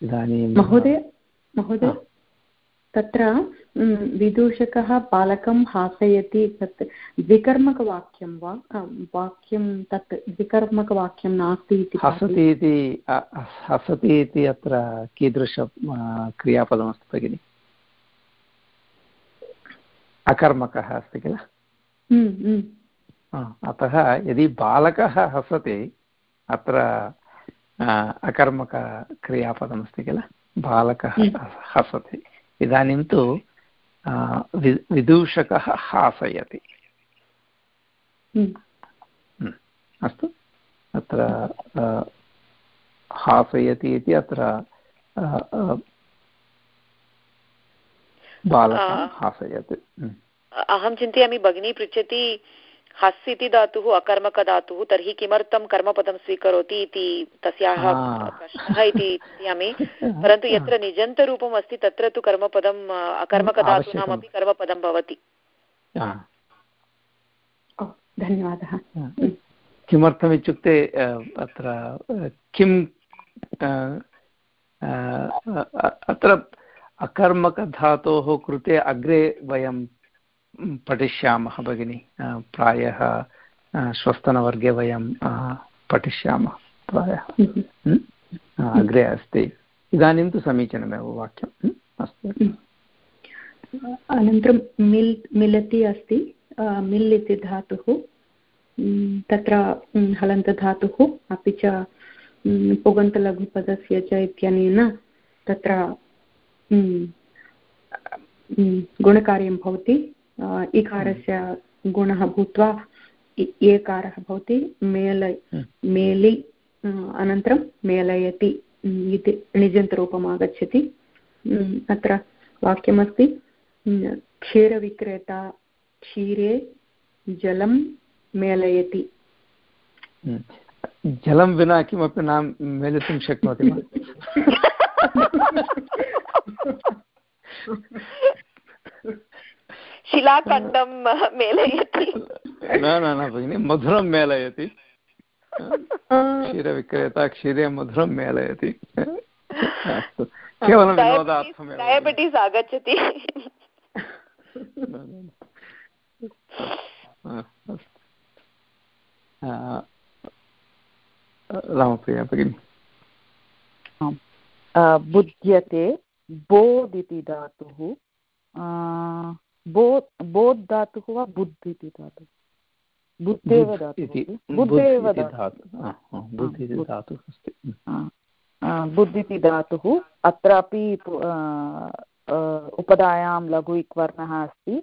इदानीं महोदय महोदय? तत्र विदूषकः बालकं हासयति तत् द्विकर्मकवाक्यं वा वाक्यं तत् द्विकर्मकवाक्यं नास्ति इति हसति इति हसति इति अत्र कीदृश क्रियापदमस्ति भगिनि? अकर्मकः अस्ति किल? अतः यदि बालकः हसति अत्र अकर्मकक्रियापदमस्ति किल? बालकः हसति। इदानीं तु विदूषकः हासयति। अस्तु। अत्र हासयति इति अत्र बालकः हासयति। अहं चिन्तयामि भगिनी पृच्छति हस् इति धातुः अकर्मकधातुः तर्हि किमर्थं कर्मपदं स्वीकरोति इति तस्याः प्रश्नः इति चिन्तयामि। परन्तु यत्र निजन्तरूपम् अस्ति तत्र तु कर्मपदम् अकर्मकधातूनामपि कर्मपदं भवति। धन्यवादः। किमर्थमित्युक्ते अत्र किं अत्र अकर्मकधातोः कृते अग्रे वयं पठिष्यामः भगिनि। प्रायः श्वस्तनवर्गे वयं पठिष्यामः प्रायः। अग्रे अस्ति। इदानीं तु समीचीनमेव वाक्यम्। अस्तु। अनन्तरं मिल्, मिलति अस्ति। मिल् इति धातुः। तत्र हलन्तधातुः अपि च पुगन्तलघुपदस्य च इत्यनेन तत्र गुणकार्यं भवति। इकारस्य गुणः भूत्वा एकारः भवति मेल मेलि अनन्तरं मेलयति इति निजन्तरूपम् आगच्छति। अत्र वाक्यमस्ति क्षीरविक्रेता क्षीरे जलं मेलयति। जलं विना किमपि न मेलितुं शक्नोति वा? [laughs] [laughs] शिलाखण्डं [laughs] [laughs] मेलयति। न न न भगिनि मधुरं मेलयति। [laughs] क्षीरविक्रेता क्षीरे मधुरं मेलयति। अस्तु। केवलं विनोदार्थमेव डयाबिटीस् आगच्छति। रामप्रिया भगिनि। बुध्यते बोध् इति धातुः बोध् बोध् धातुः वा बुद्ध इति धातुः। बुद्धेव धातुः बुद्धेव धातुः। अस्ति। बुद्ध इति धातुः। अत्रापि उपधायां लघु इक्वर्णः अस्ति।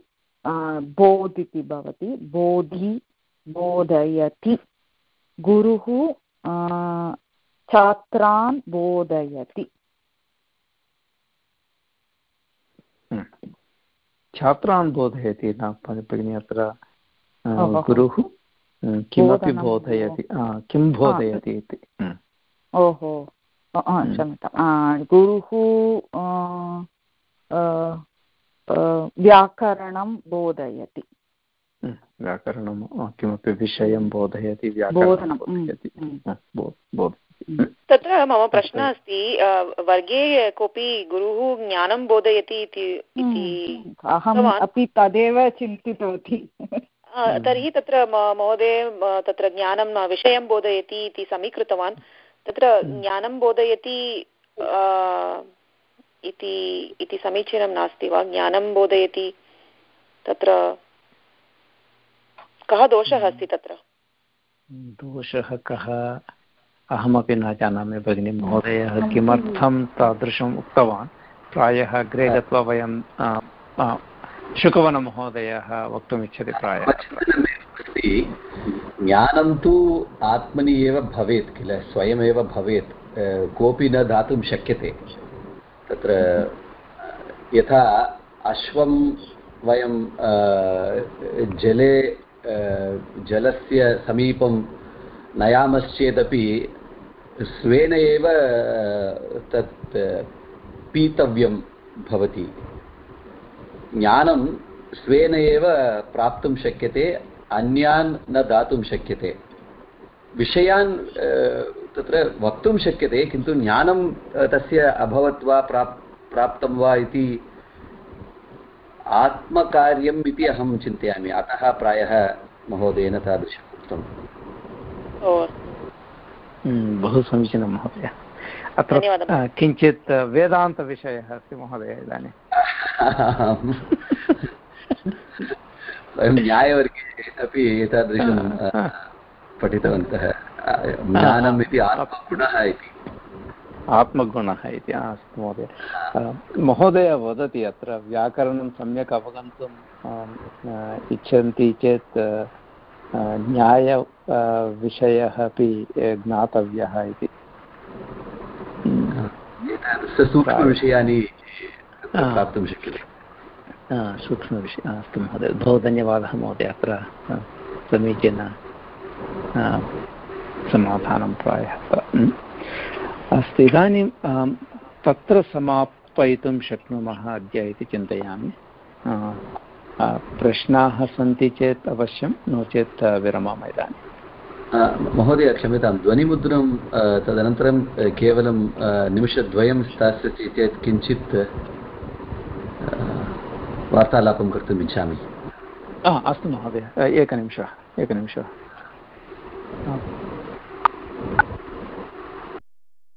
बोध् इति भवति। बोधि बोधयति। गुरुः छात्रान् बोधयति। छात्रान् बोधयति न भगिनि अत्र गुरुः किमपि बोधयति किं बोधयति इति। ओहो। क्षम्यतां गुरुः व्याकरणं बोधयति। व्याकरणं किमपि विषयं बोधयति व्याकरणं बोधयति। तत्र मम प्रश्नः अस्ति वर्गे कोऽपि गुरुः ज्ञानं बोधयति इति अहम् अपि तदेव चिन्तितवती। तर्हि तत्र महोदय तत्र ज्ञानं विषयं बोधयति इति समीकृतवान्। तत्र ज्ञानं बोधयति इति समीचीनं नास्ति वा? ज्ञानं बोधयति तत्र कः दोषः अस्ति तत्र? दोषः कः? अहमपि न जानामि भगिनि महोदयः किमर्थं तादृशम् उक्तवान्? प्रायः अग्रे गत्वा वयं शुकवनमहोदयः वक्तुमिच्छति प्रायः। ज्ञानं तु आत्मनि एव भवेत् किल स्वयमेव भवेत् कोऽपि न दातुं शक्यते। तत्र यथा अश्वं वयं जले जलस्य समीपं नयामश्चेदपि स्वेन एव तत् पीतव्यं भवति। ज्ञानं स्वेन एव प्राप्तुं शक्यते, अन्यान् न दातुं शक्यते। विषयान् तत्र वक्तुं शक्यते, किन्तु ज्ञानं तस्य अभवत् वा, प्राप्, प्राप्तं वा इति आत्मकार्यम् इति अहं चिन्तयामि। अतः प्रायः महोदयेन तादृशम् उक्तम्। बहु समीचीनं महोदय। अत्र किञ्चित् वेदान्तविषयः अस्ति महोदय इदानीं। वयं न्यायवर्गे अपि एतादृशं पठितवन्तः। ज्ञानम् इति आत्मगुणः इति। आत्मगुणः इति अस्तु महोदय। महोदय वदति अत्र व्याकरणं सम्यक् अवगन्तुम् इच्छन्ति चेत् न्याय विषयः अपि ज्ञातव्यः इति। सूक्ष्मविषयानि प्राप्तुं शक्यते। सूक्ष्मविषयः अस्तु महोदय। बहु धन्यवादः महोदय अत्र समीचीन समाधानं प्रायः। अस्तु इदानीं तत्र समापयितुं शक्नुमः अद्य इति चिन्तयामि। प्रश्नाः सन्ति चेत् अवश्यं नो चेत् विरमामः इदानीं। महोदय क्षम्यतां ध्वनिमुद्रं तदनन्तरं केवलं निमिषद्वयं स्थास्यति चेत् किञ्चित् वार्तालापं कर्तुम् इच्छामि। अस्तु महोदय एकनिमिषः एकनिमिषः।